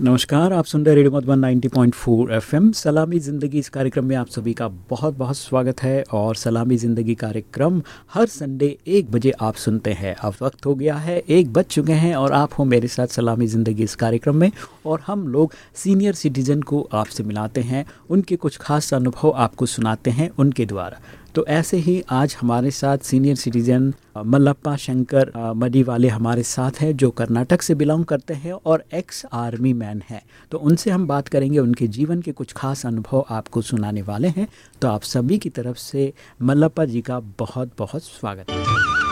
नमस्कार, आप सुन रहे हैं रेडियो मधुबन 90.4 एफएम। सलामी ज़िंदगी इस कार्यक्रम में आप सभी का बहुत बहुत स्वागत है और सलामी ज़िंदगी कार्यक्रम हर संडे एक बजे आप सुनते हैं। अब वक्त हो गया है, एक बज चुके हैं और आप हो मेरे साथ सलामी ज़िंदगी इस कार्यक्रम में और हम लोग सीनियर सिटीज़न को आपसे मिलाते हैं। उनके कुछ खास अनुभव आपको सुनाते हैं उनके द्वारा। तो ऐसे ही आज हमारे साथ सीनियर सिटीजन मल्लप्पा शंकर मडी वाले हमारे साथ हैं, जो कर्नाटक से बिलोंग करते हैं और एक्स आर्मी मैन हैं। तो उनसे हम बात करेंगे, उनके जीवन के कुछ खास अनुभव आपको सुनाने वाले हैं। तो आप सभी की तरफ़ से मल्लप्पा जी का बहुत बहुत स्वागत। है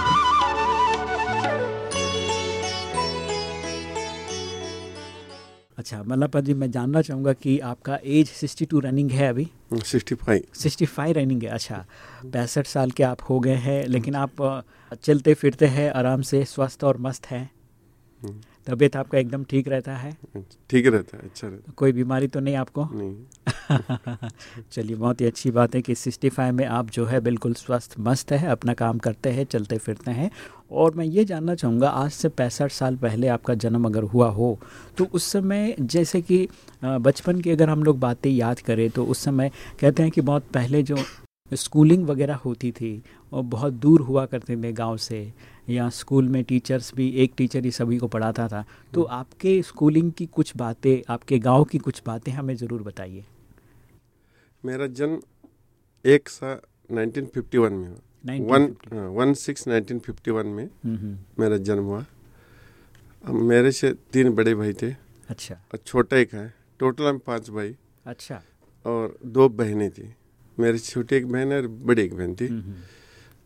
अच्छा मल्लापा जी मैं जानना चाहूँगा कि आपका एज 62 रनिंग है अभी? 65 65 रनिंग है अच्छा। पैंसठ साल के आप हो गए हैं लेकिन आप चलते फिरते हैं आराम से स्वस्थ और मस्त हैं। हम्म। तबीयत आपका एकदम ठीक रहता है? ठीक रहता है अच्छा रहता है। कोई बीमारी तो नहीं आपको? नहीं। चलिए बहुत ही अच्छी बात है कि सिक्सटी फाइव में आप जो है बिल्कुल स्वस्थ मस्त है अपना काम करते हैं चलते फिरते हैं। और मैं ये जानना चाहूँगा आज से पैंसठ साल पहले आपका जन्म अगर हुआ हो तो उस समय जैसे कि बचपन की अगर हम लोग बातें याद करें तो उस समय कहते हैं कि बहुत पहले जो स्कूलिंग वगैरह होती थी और बहुत दूर हुआ करते थे गाँव से या स्कूल में टीचर्स भी एक टीचर ही सभी को पढ़ाता था। तो हम्म। आपके स्कूलिंग की कुछ बातें आपके गाँव की कुछ बातें हमें ज़रूर बताइए। मेरा जन्म एक सा 1951 में हुआ। One one. Six nineteen fifty one में हम्म, हम्म। मेरा जन्म हुआ। मेरे से तीन बड़े भाई थे अच्छा। और छोटा एक है टोटल हम पाँच भाई अच्छा। और दो बहनें थी। मेरी छोटी एक बहन है और बड़ी एक बहन थी।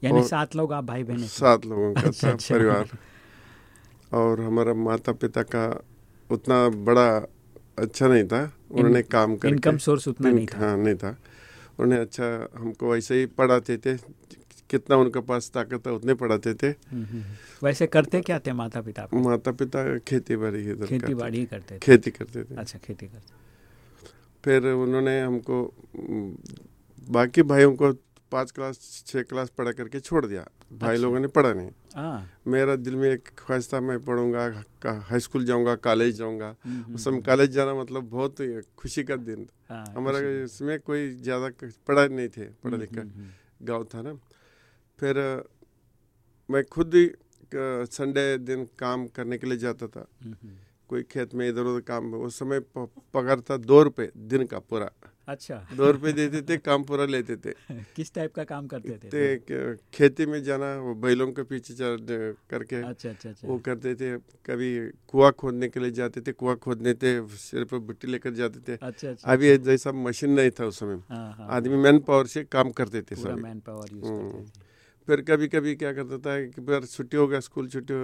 यानी सात लोग आप भाई बहन सात लोगों का अच्छा, था अच्छा। परिवार। और हमारा माता पिता का उतना बड़ा अच्छा नहीं था। उन्होंने काम कर इनकम सोर्स उतना नहीं था। हाँ नहीं था। उन्होंने अच्छा हमको ऐसे ही पढ़ाते थे। कितना उनके पास ताकत था उतने पढ़ाते थे। हम्म, हम्म, हम्म। वैसे करते क्या थे माता पिता माता पिता खेती बाड़ी खेती बाड़ी करते थे। खेती करते थे। अच्छा खेती करते फिर उन्होंने हमको बाकी भाइयों को पाँच क्लास छः क्लास पढ़ा करके छोड़ दिया। भाई अच्छा। लोगों ने पढ़ा नहीं। आ। मेरा दिल में एक ख्वाहिश था मैं पढ़ूँगा हाई स्कूल जाऊँगा कॉलेज जाऊँगा। उस समय कॉलेज जाना मतलब बहुत खुशी का दिन था। हाँ, हमारा इसमें कोई ज़्यादा पढ़ा नहीं थे पढ़ा लिखा गाँव था ना। फिर मैं खुद ही संडे दिन काम करने के लिए जाता था। कोई खेत में इधर उधर काम उस समय पगार था दो रुपए दिन का पूरा। अच्छा। दो रुपए देते थे काम पूरा लेते थे। किस टाइप का काम करते थे? ते, खेती में जाना वो बैलों के पीछे करके अच्छा, अच्छा, अच्छा। वो करते थे। कभी कुआ खोदने के लिए जाते थे कुआ खोदने थे सिर पर बुट्टी लेकर जाते थे। अच्छा, अच्छा, अभी अच्छा। जैसा मशीन नहीं था उस समय। हाँ, हाँ, आदमी मैन पावर से काम करते थे मैन पावर फिर कभी कभी क्या करता था कि फिर छुट्टी हो गया स्कूल छुट्टी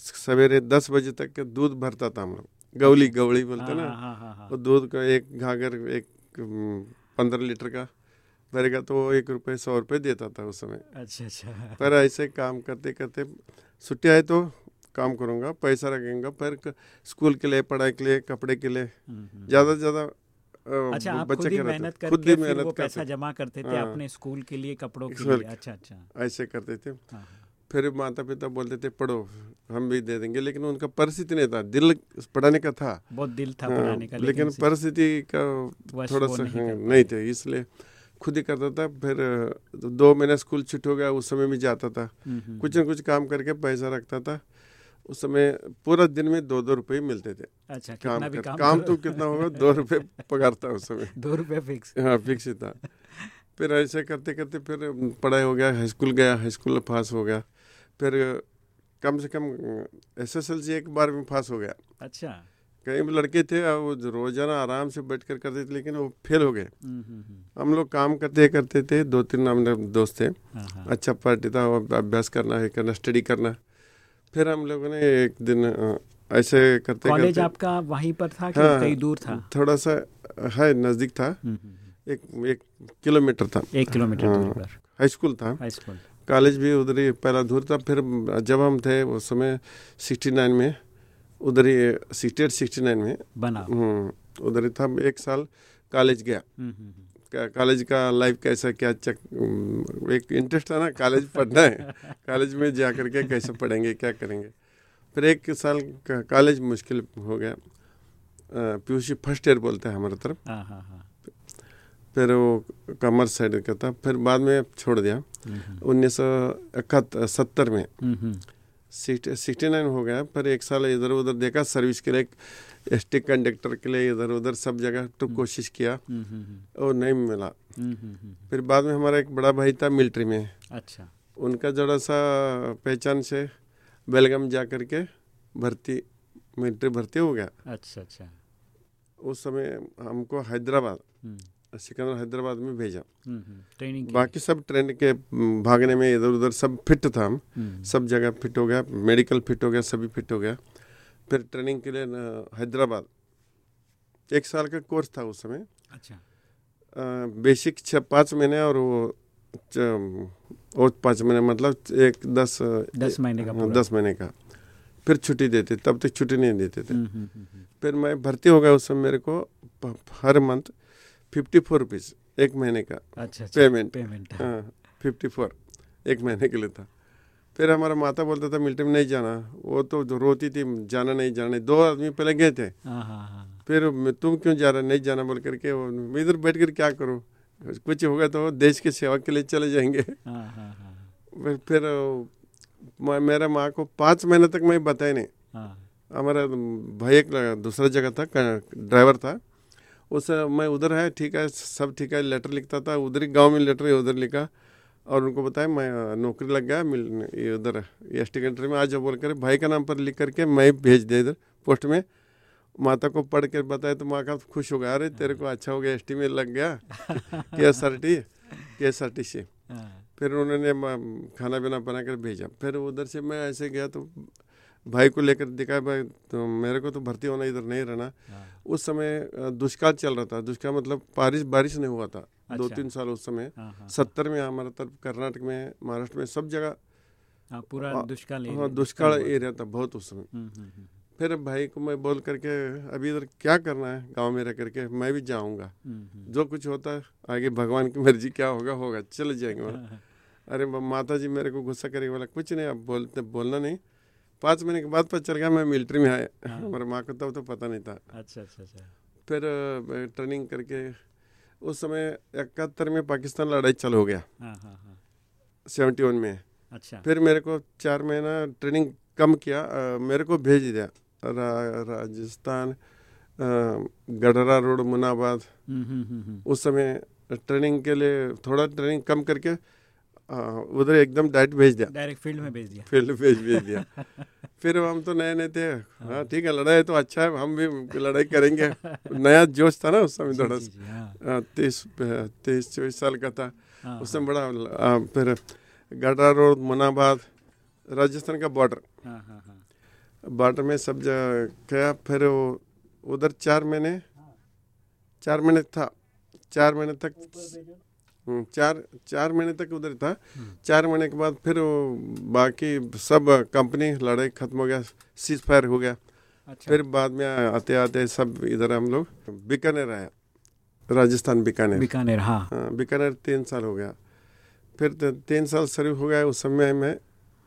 सवेरे दस बजे तक के दूध भरता था हम लोग। गवली गवली बोलते ना। हाँ, हाँ, हाँ, वो दूध का एक घाघर एक पंद्रह लीटर का भरेगा तो वो एक रुपये सौ रुपये देता था उस समय। अच्छा अच्छा। पर ऐसे काम करते करते छुट्टी आए तो काम करूँगा पैसा रखेंगे फिर स्कूल के लिए पढ़ाई के लिए कपड़े के लिए हम्म, हम्म। ज़्यादा से ज़्यादा अच्छा आप खुद ही मेहनत करके खुद ही मेहनत पैसा जमा करते थे हाँ। अपने स्कूल के लिए कपड़ों के लिए। अच्छा अच्छा। ऐसे करते थे। हाँ, हाँ। फिर माता पिता बोलते थे पढ़ो हम भी दे देंगे। लेकिन उनका परिस्थिति नहीं था। दिल पढ़ाने का था। बहुत दिल था पढ़ाने का लेकिन परिस्थिति का थोड़ा सा नहीं थे। इसलिए खुद ही करता था। फिर दो महीने स्कूल छुट्टी हो गया उस समय भी जाता था। हम्म, हम्म, कुछ न कुछ काम करके पैसा रखता था। उस समय पूरा दिन में दो दो रुपए मिलते थे। अच्छा काम कर, काम, काम तो कितना होगा दो रुपए पगार था उस समय। दो रुपए फिक्स हाँ फिक्स ही था। फिर ऐसे करते करते फिर पढ़ाई हो गया हाई स्कूल गया हाई स्कूल पास हो गया। फिर कम से कम एस एस एल सी एक बार में पास हो गया। अच्छा। कई लड़के थे वो रोज़ाना आराम से बैठ कर करते थे लेकिन वो फेल हो गए। हम्म, हम्म, हम्म। हम लोग काम करते करते थे दो तीन हमारे दोस्त थे। हाँ, हाँ। अच्छा पार्टी था अभ्यास करना है करना स्टडी करना। फिर हम लोगों ने एक दिन ऐसे करते कॉलेज आपका वहीं पर था कि हाँ, कहीं दूर था? थोड़ा सा है नज़दीक था। हम्म, हम्म, हम्म। एक एक किलोमीटर था। एक किलोमीटर हाँ, हाई स्कूल था। High school. कॉलेज भी उधर ही पहला दूर था। फिर जब हम थे उस समय सिक्सटी नाइन में उधर ही सिक्सटी एट सिक्सटी नाइन में। बना। उधर ही था एक साल कॉलेज गया। कॉलेज का लाइफ कैसा क्या चक एक इंटरेस्ट था ना कॉलेज पढ़ना है। कॉलेज में जा करके कैसे पढ़ेंगे क्या करेंगे? फिर एक साल का कॉलेज मुश्किल हो गया। पीयूसी फ़र्स्ट ईयर बोलते हैं हमारे तरफ़। हाँ, हाँ, हाँ। फिर वो कॉमर्स साइड का था। फिर बाद में छोड़ दिया। उन्नीस सौ इकहत्तर सत्तर में। सिक्सटी नाइन हो गया। पर एक साल इधर उधर देखा। सर्विस के लिए एस टी कंडक्टर के लिए इधर उधर सब जगह तो हम्म। कोशिश किया हम्म, और नहीं मिला। फिर बाद में हमारा एक बड़ा भाई था मिलिट्री में। अच्छा। उनका जरा सा पहचान से बेलगाम जा करके भर्ती मिलिट्री भर्ती हो गया। अच्छा अच्छा। उस समय हमको हैदराबाद सिकंदर हैदराबाद में भेजा। ट्रेनिंग बाकी सब ट्रेन के भागने में इधर उधर सब फिट था हम। सब जगह फिट हो गया मेडिकल फिट हो गया सभी फिट हो गया। फिर ट्रेनिंग के लिए हैदराबाद। एक साल का कोर्स था उस समय। अच्छा। बेसिक छः पाँच महीने और वो और पाँच महीने मतलब एक दस दस महीने का दस महीने का। फिर छुट्टी देते तब तक छुट्टी नहीं देते थे। हम्म, हम्म, हम्म, फिर मैं भर्ती हो गया उस समय मेरे को हर मंथ फिफ्टी फोर रुपीज़ एक महीने का। अच्छा, अच्छा पेमेंट। पेमेंट हाँ फिफ्टी फोर एक महीने के लिए था। फिर हमारा माता बोलता था मिलिट्री में नहीं जाना। वो तो रोती थी जाना नहीं जाना नहीं। दो आदमी पहले गए थे। हाँ, हाँ, हाँ। फिर तुम क्यों जा रहा नहीं जाना? बोल करके मैं इधर बैठ कर क्या करूँ? कुछ होगा तो देश की सेवा के लिए चले जाएँगे। फिर फिर मेरा माँ को पाँच महीने तक मैं बताया नहीं। हमारा भाई एक दूसरा जगह था ड्राइवर था। उस मैं उधर है ठीक है सब ठीक है लेटर लिखता था उधर ही गाँव में लेटर उधर लिखा। और उनको बताया मैं नौकरी लग गया मिल ये उधर एस टी कंट्री में आज बोल कर भाई का नाम पर लिख करके मैं भेज दे इधर पोस्ट में। माता को पढ़ कर बताए तो माँ का खुश हो गया अरे तेरे को अच्छा हो गया एस टी में लग गया। K S R T K S R T से। हाँ। फिर उन्होंने खाना पीना बना कर भेजा। फिर उधर से मैं ऐसे गया तो भाई को लेकर दिखाया भाई तो मेरे को तो भर्ती होना इधर नहीं रहना। हाँ। उस समय दुष्काल चल रहा था। दुष्काल मतलब बारिश बारिश नहीं हुआ था। अच्छा। दो तीन साल उस समय। हाँ, हाँ, सत्तर में हमारा तरफ़ कर्नाटक में महाराष्ट्र में सब जगह। पूरा दुष्काल हाँ दुष्काल एरिया था बहुत उस समय। हम्म, हम्म, हम्म। फिर भाई को मैं बोल करके अभी इधर क्या करना है गाँव में रह करके? मैं भी जाऊँगा। जो कुछ होता है आगे भगवान की मर्ज़ी क्या होगा होगा चले जाएँगे वहाँ। अरे माता जी मेरे को गुस्सा करेगी बोला कुछ नहीं अब बोलते बोलना नहीं। पाँच महीने के बाद पता चल गया मैं मिलिट्री में आया। हाँ। हमारे माँ को तब तो पता नहीं था। अच्छा अच्छा अच्छा। फिर ट्रेनिंग करके उस समय इकहत्तर में पाकिस्तान लड़ाई चालू हो गया। हाँ, हाँ, सेवेंटी वन में। अच्छा। फिर मेरे को चार महीना ट्रेनिंग कम किया आ, मेरे को भेज दिया। रा, राजस्थान गढ़रा रोड मुनाबाद। हम्म, हम्म, हम्म, उस समय ट्रेनिंग के लिए थोड़ा ट्रेनिंग कम करके उधर एकदम डायरेक्ट भेज दिया। डायरेक्ट फ़ील्ड में भेज दिया। फ़ील्ड भेज भेज दिया। फिर हम तो नए नए थे। हाँ। ठीक है लड़ाई तो अच्छा है हम भी लड़ाई करेंगे। नया जोश था ना उस समय थोड़ा हाँ। तीस तेईस चौबीस साल का था। हाँ, उस समय हाँ। बड़ा फिर गडरा रोड मुनाबाद राजस्थान का बॉर्डर बॉर्डर में सब जगह गया फिर वो उधर चार महीने चार महीने था चार महीने तक चार चार महीने तक उधर था। चार महीने के बाद फिर बाकी सब कंपनी लड़ाई खत्म हो गया सीज फायर हो गया। अच्छा। फिर बाद में आते आते सब इधर हम लोग बीकानेर आया। राजस्थान बीकानेर। बीकानेर हाँ। हाँ बीकानेर तीन साल हो गया। फिर तीन साल सर्व हो गया उस समय मैं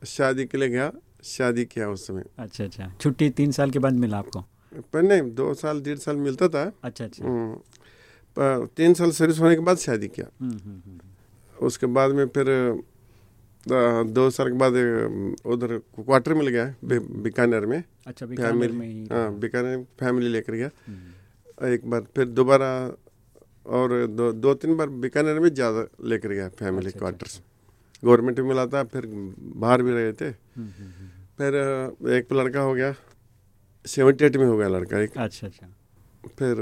शादी के लिए गया शादी किया उस समय। अच्छा अच्छा। छुट्टी तीन साल के बाद मिला आपको? पर नहीं दो साल डेढ़ साल मिलता था। अच्छा अच्छा। हम्म, तीन साल सर्विस होने के बाद शादी किया। हम्म, हम्म, हम्म। उसके बाद में फिर दो साल के बाद उधर क्वार्टर मिल गया बीकानेर में। अच्छा फैमिली हाँ बीकानेर फैमिली लेकर गया। एक बार फिर दोबारा और दो दो तीन बार बीकानेर में ज़्यादा लेकर गया फैमिली अच्छा, क्वार्टर्स अच्छा। गवर्नमेंट में मिला था फिर बाहर भी रहे थे। फिर एक लड़का हो गया सेवेंटी एट में हो गया लड़का एक। अच्छा अच्छा। फिर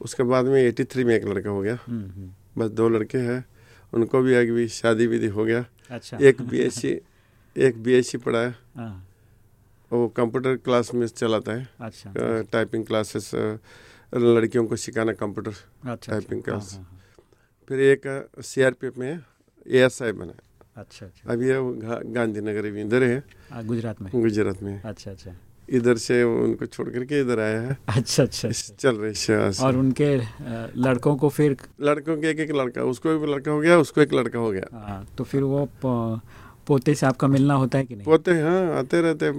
उसके बाद में एटी थ्री में एक लड़का हो गया। हम्म, हम्म। बस दो लड़के हैं उनको भी आगे भी शादी विधि हो गया। अच्छा। एक बी एस सी एक बी एस सी पढ़ा है। वो कंप्यूटर क्लास में चलाता है। अच्छा। टाइपिंग क्लासेस लड़कियों को सिखाना कंप्यूटर अच्छा, टाइपिंग अच्छा। क्लास हाँ, हाँ, फिर एक सी आर पी एफ़ में ए एस आई बना अच्छा अच्छा। अभी गांधीनगर इधर है गुजरात में। गुजरात में। अच्छा अच्छा। इधर से उनको छोड़ करके इधर आया है। अच्छा अच्छा, अच्छा। चल रही सेवा और उनके लड़कों को फिर लड़कों के एक एक लड़का उसको एक लड़का हो गया उसको एक लड़का हो गया। हाँ तो फिर वो पोते से आपका मिलना होता है कि नहीं? पोते हाँ आते रहते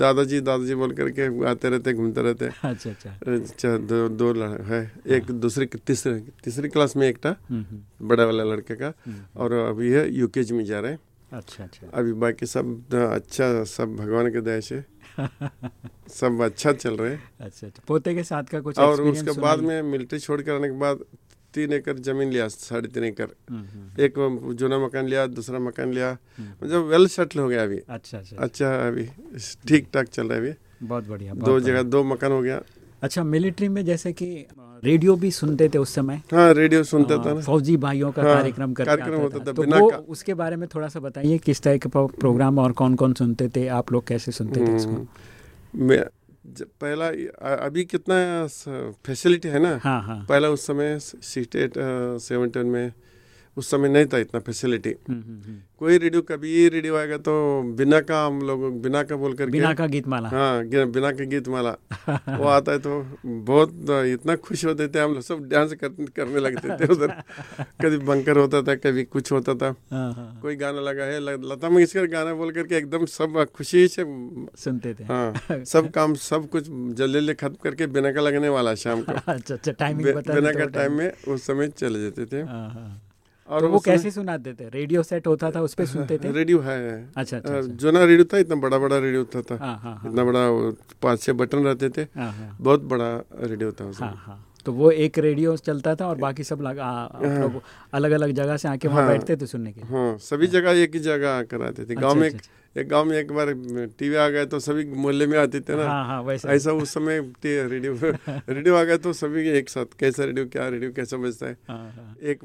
दादाजी दादाजी बोल करके आते रहते घूमते रहते अच्छा अच्छा। अच्छा दो दो है एक हाँ। दूसरी तीसरी तीसरी क्लास में एक था हम्म, हम्म। बड़ा वाला लड़के का। हम्म, और अभी है यूकेज में जा रहे हैं। अच्छा अच्छा। अभी बाकी सब अच्छा सब भगवान के दया से सब अच्छा चल रहे अच्छा अच्छा पोते के साथ का कुछ और उसके बाद में मिलिट्री छोड़ कर आने के बाद तीन एकड़ ज़मीन लिया साढ़े तीन एकड़। एक जूना मकान लिया दूसरा मकान लिया। हम्म। मतलब वेल सेटल हो गया अभी। अच्छा अच्छा। अच्छा अभी ठीक ठाक चल रहा है अभी। बहुत बढ़िया दो जगह दो मकान हो गया। अच्छा मिलिट्री में जैसे कि रेडियो भी सुनते थे उस समय? हाँ रेडियो सुनते थे ना। फौजी भाइयों का हाँ, कार्यक्रम कार्यक्रम होता था, था। तो वो उसके बारे में थोड़ा सा बताइए किस तरह के प्रोग्राम और कौन कौन सुनते थे आप लोग कैसे सुनते थे इसको? पहला अभी कितना फैसिलिटी है ना? हाँ हाँ। पहला उस समय सिक्सटी एट सेवेंटी में उस समय नहीं था इतना फैसिलिटी हम्म, हम्म, हम्म। कोई रेडियो कभी रेडियो आएगा तो बिना का हम लोग बिना का बोल करके बिना का गीत माला। हाँ बिना का गीत माला। वो आता है तो बहुत इतना खुश होते थे हम लोग सब डांस कर, करने लगते थे उधर। कभी बंकर होता था कभी कुछ होता था। हाँ, हाँ। कोई गाना लगा है लता मंगेशकर गाना बोल करके एकदम सब खुशी से सुनते थे। हाँ सब काम सब कुछ जल्दी जल्दी खत्म करके बिना का लगने वाला शाम को। अच्छा अच्छा टाइमिंग बिना का टाइम में उस समय चले जाते थे। हाँ, और तो वो कैसे सुनाते थे? रेडियो सेट होता था उस पर सुनते थे? रेडियो है। अच्छा, अच्छा, अच्छा। जो ना रेडियो था इतना बड़ा बड़ा रेडियो था, था। हाँ, हाँ, हाँ, इतना बड़ा पाँच छह बटन रहते थे। हाँ, हाँ, बहुत बड़ा रेडियो था हाँ, हाँ, तो वो एक रेडियो चलता था और बाकी सब लगा लोग अलग अलग जगह से आके वहाँ बैठते थे सुनने के हाँ सभी। जगह एक ही जगह आकर आते थे। गाँव अच्छा, में अच्छा, एक गाँव में एक बार टीवी आ गए तो सभी मोहल्ले में आते थे ना। हाँ हाँ वैसे। ऐसा उस समय रेडियो रेडियो आ गए तो सभी एक साथ कैसा रेडियो क्या रेडियो कैसा बजता है। हाँ, हाँ। एक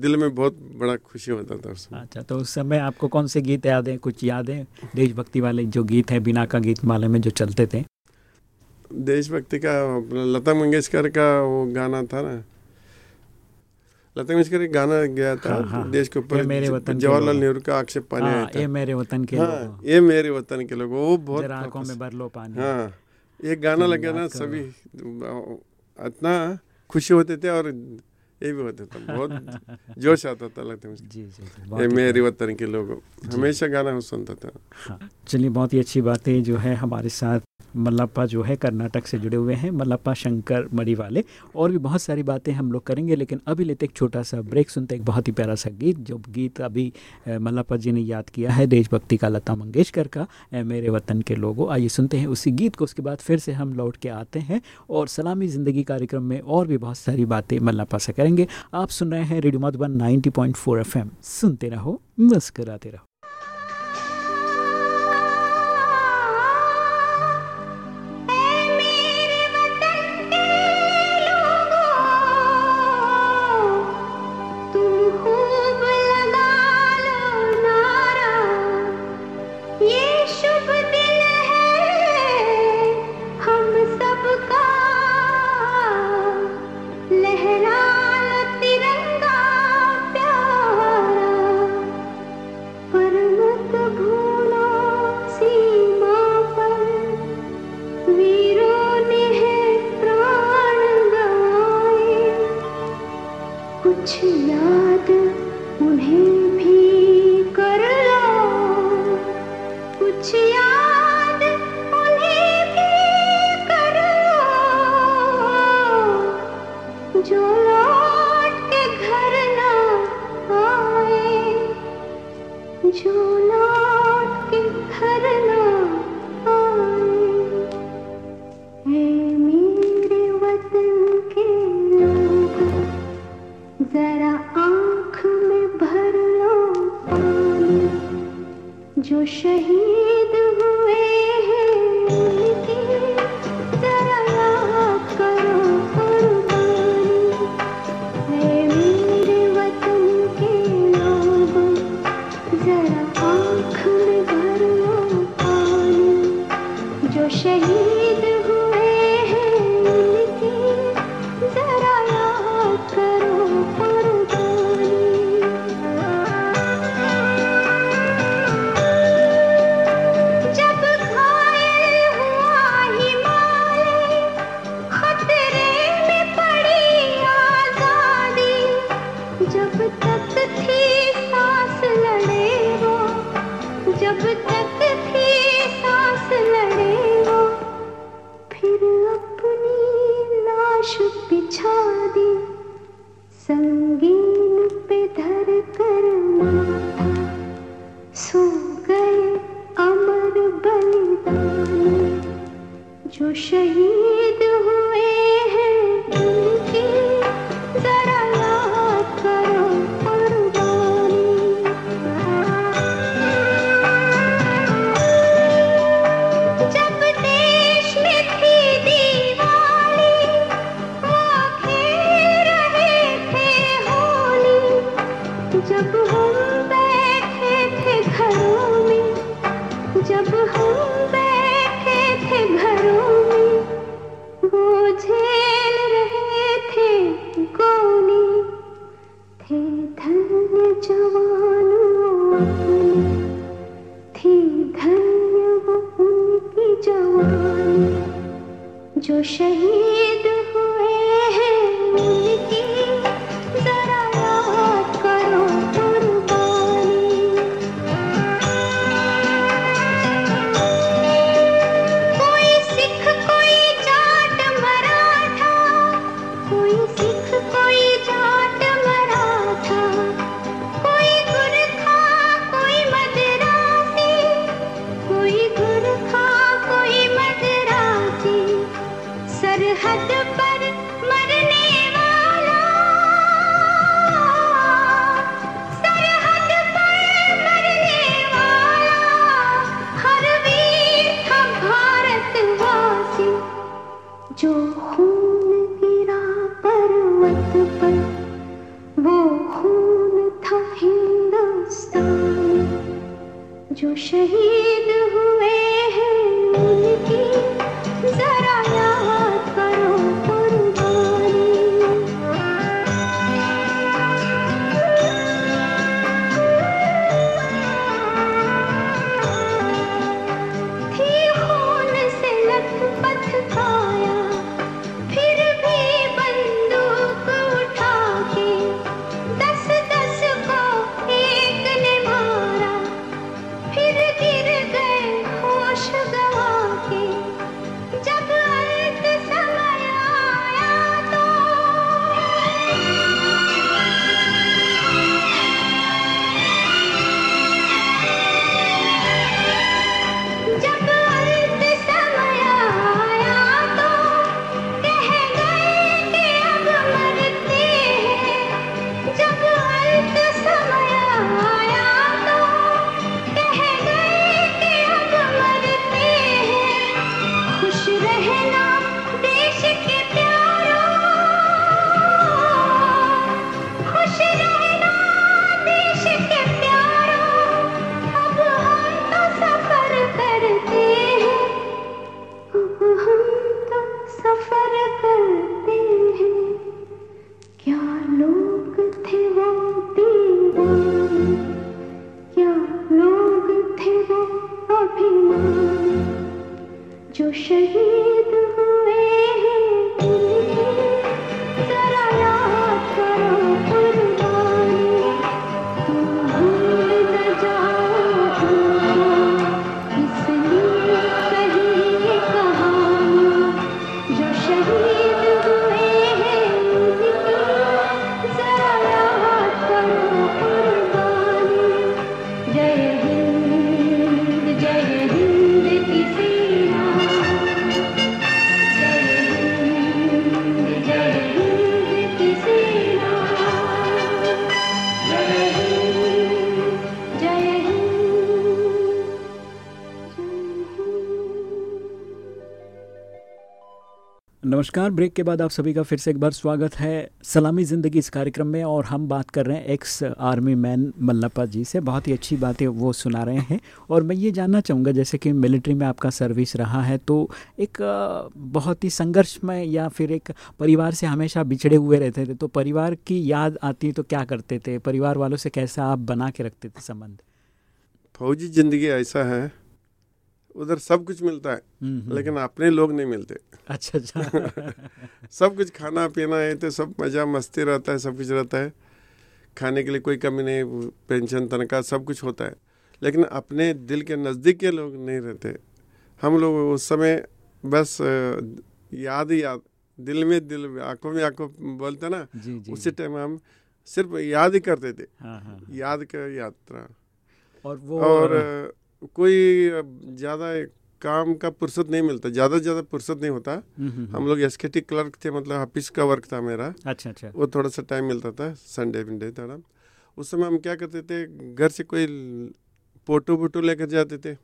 दिल में बहुत बड़ा खुशी होता था उसमें अच्छा तो उस समय आपको कौन से गीत याद है कुछ याद है? देशभक्ति वाले जो गीत है बिना का गीत माले में जो चलते थे। देशभक्ति का लता मंगेशकर का वो गाना था ना लता मंगेशकर एक गाना गया था हाँ, हाँ, देश के ऊपर जवाहरलाल नेहरू का आक्षेप पानी हाँ, आया ये मेरे वतन के हाँ, ये मेरे वतन के लोग वो बहुत आँखों में भर लो पानी। हाँ एक गाना लग गया ना सभी इतना खुशी होते थे और ये भी होता था बहुत जोश आता था लगता है जी जी ये मेरे वतन के लोग हमेशा गाना सुनता था। हाँ चलिए बहुत ही अच्छी बातें जो है हमारे साथ मल्लापा जो है कर्नाटक से जुड़े हुए हैं मल्लापा शंकर मरी वाले और भी बहुत सारी बातें हम लोग करेंगे, लेकिन अभी लेते एक छोटा सा ब्रेक, सुनते एक बहुत ही प्यारा सा गीत, जो गीत अभी मल्लापा जी ने याद किया है, देशभक्ति का लता मंगेशकर का मेरे वतन के लोगों। आइए सुनते हैं उसी गीत को, उसके बाद फिर से हम लौट के आते हैं, और सलामी ज़िंदगी कार्यक्रम में और भी बहुत सारी बातें मल्लापा से करेंगे। आप सुन रहे हैं रेडियो मधुबन नाइनटी पॉइंट सुनते रहो, मुस्कराते रहो। शहीद हुए। नमस्कार। ब्रेक के बाद आप सभी का फिर से एक बार स्वागत है सलामी ज़िंदगी इस कार्यक्रम में और हम बात कर रहे हैं ex army man Mallappa ji से। बहुत ही अच्छी बातें वो सुना रहे हैं। और मैं ये जानना चाहूँगा जैसे कि मिलिट्री में आपका सर्विस रहा है तो एक बहुत ही संघर्ष में या फिर एक परिवार से हमेशा बिछड़े हुए रहते थे तो परिवार की याद आती तो क्या करते थे? परिवार वालों से कैसा आप बना के रखते थे संबंध? फौजी ज़िंदगी ऐसा है उधर सब कुछ मिलता है हम्म, हम्म। लेकिन अपने लोग नहीं मिलते। अच्छा अच्छा। सब कुछ खाना पीना है तो सब मज़ा मस्ती रहता है सब कुछ रहता है। खाने के लिए कोई कमी नहीं पेंशन तनख्वाह सब कुछ होता है। लेकिन अपने दिल के नज़दीक के लोग नहीं रहते। हम लोग उस समय बस याद ही याद दिल में दिल में आँखों में आँखों बोलते ना जी जी। उसी टाइम हम सिर्फ़ याद ही करते थे। हाँ हाँ याद कर यात्रा। और वो और अ, कोई ज़्यादा काम का फुर्सत नहीं मिलता ज़्यादा से ज़्यादा फुर्सत नहीं होता। हम्म, हम्म, हम लोग एस क्लर्क थे मतलब ऑफ़िस का वर्क था मेरा। अच्छा अच्छा। वो थोड़ा सा टाइम मिलता था संडे विंडे थोड़ा। उस समय हम क्या करते थे घर से कोई फ़ोटो वोटो लेकर जाते थे।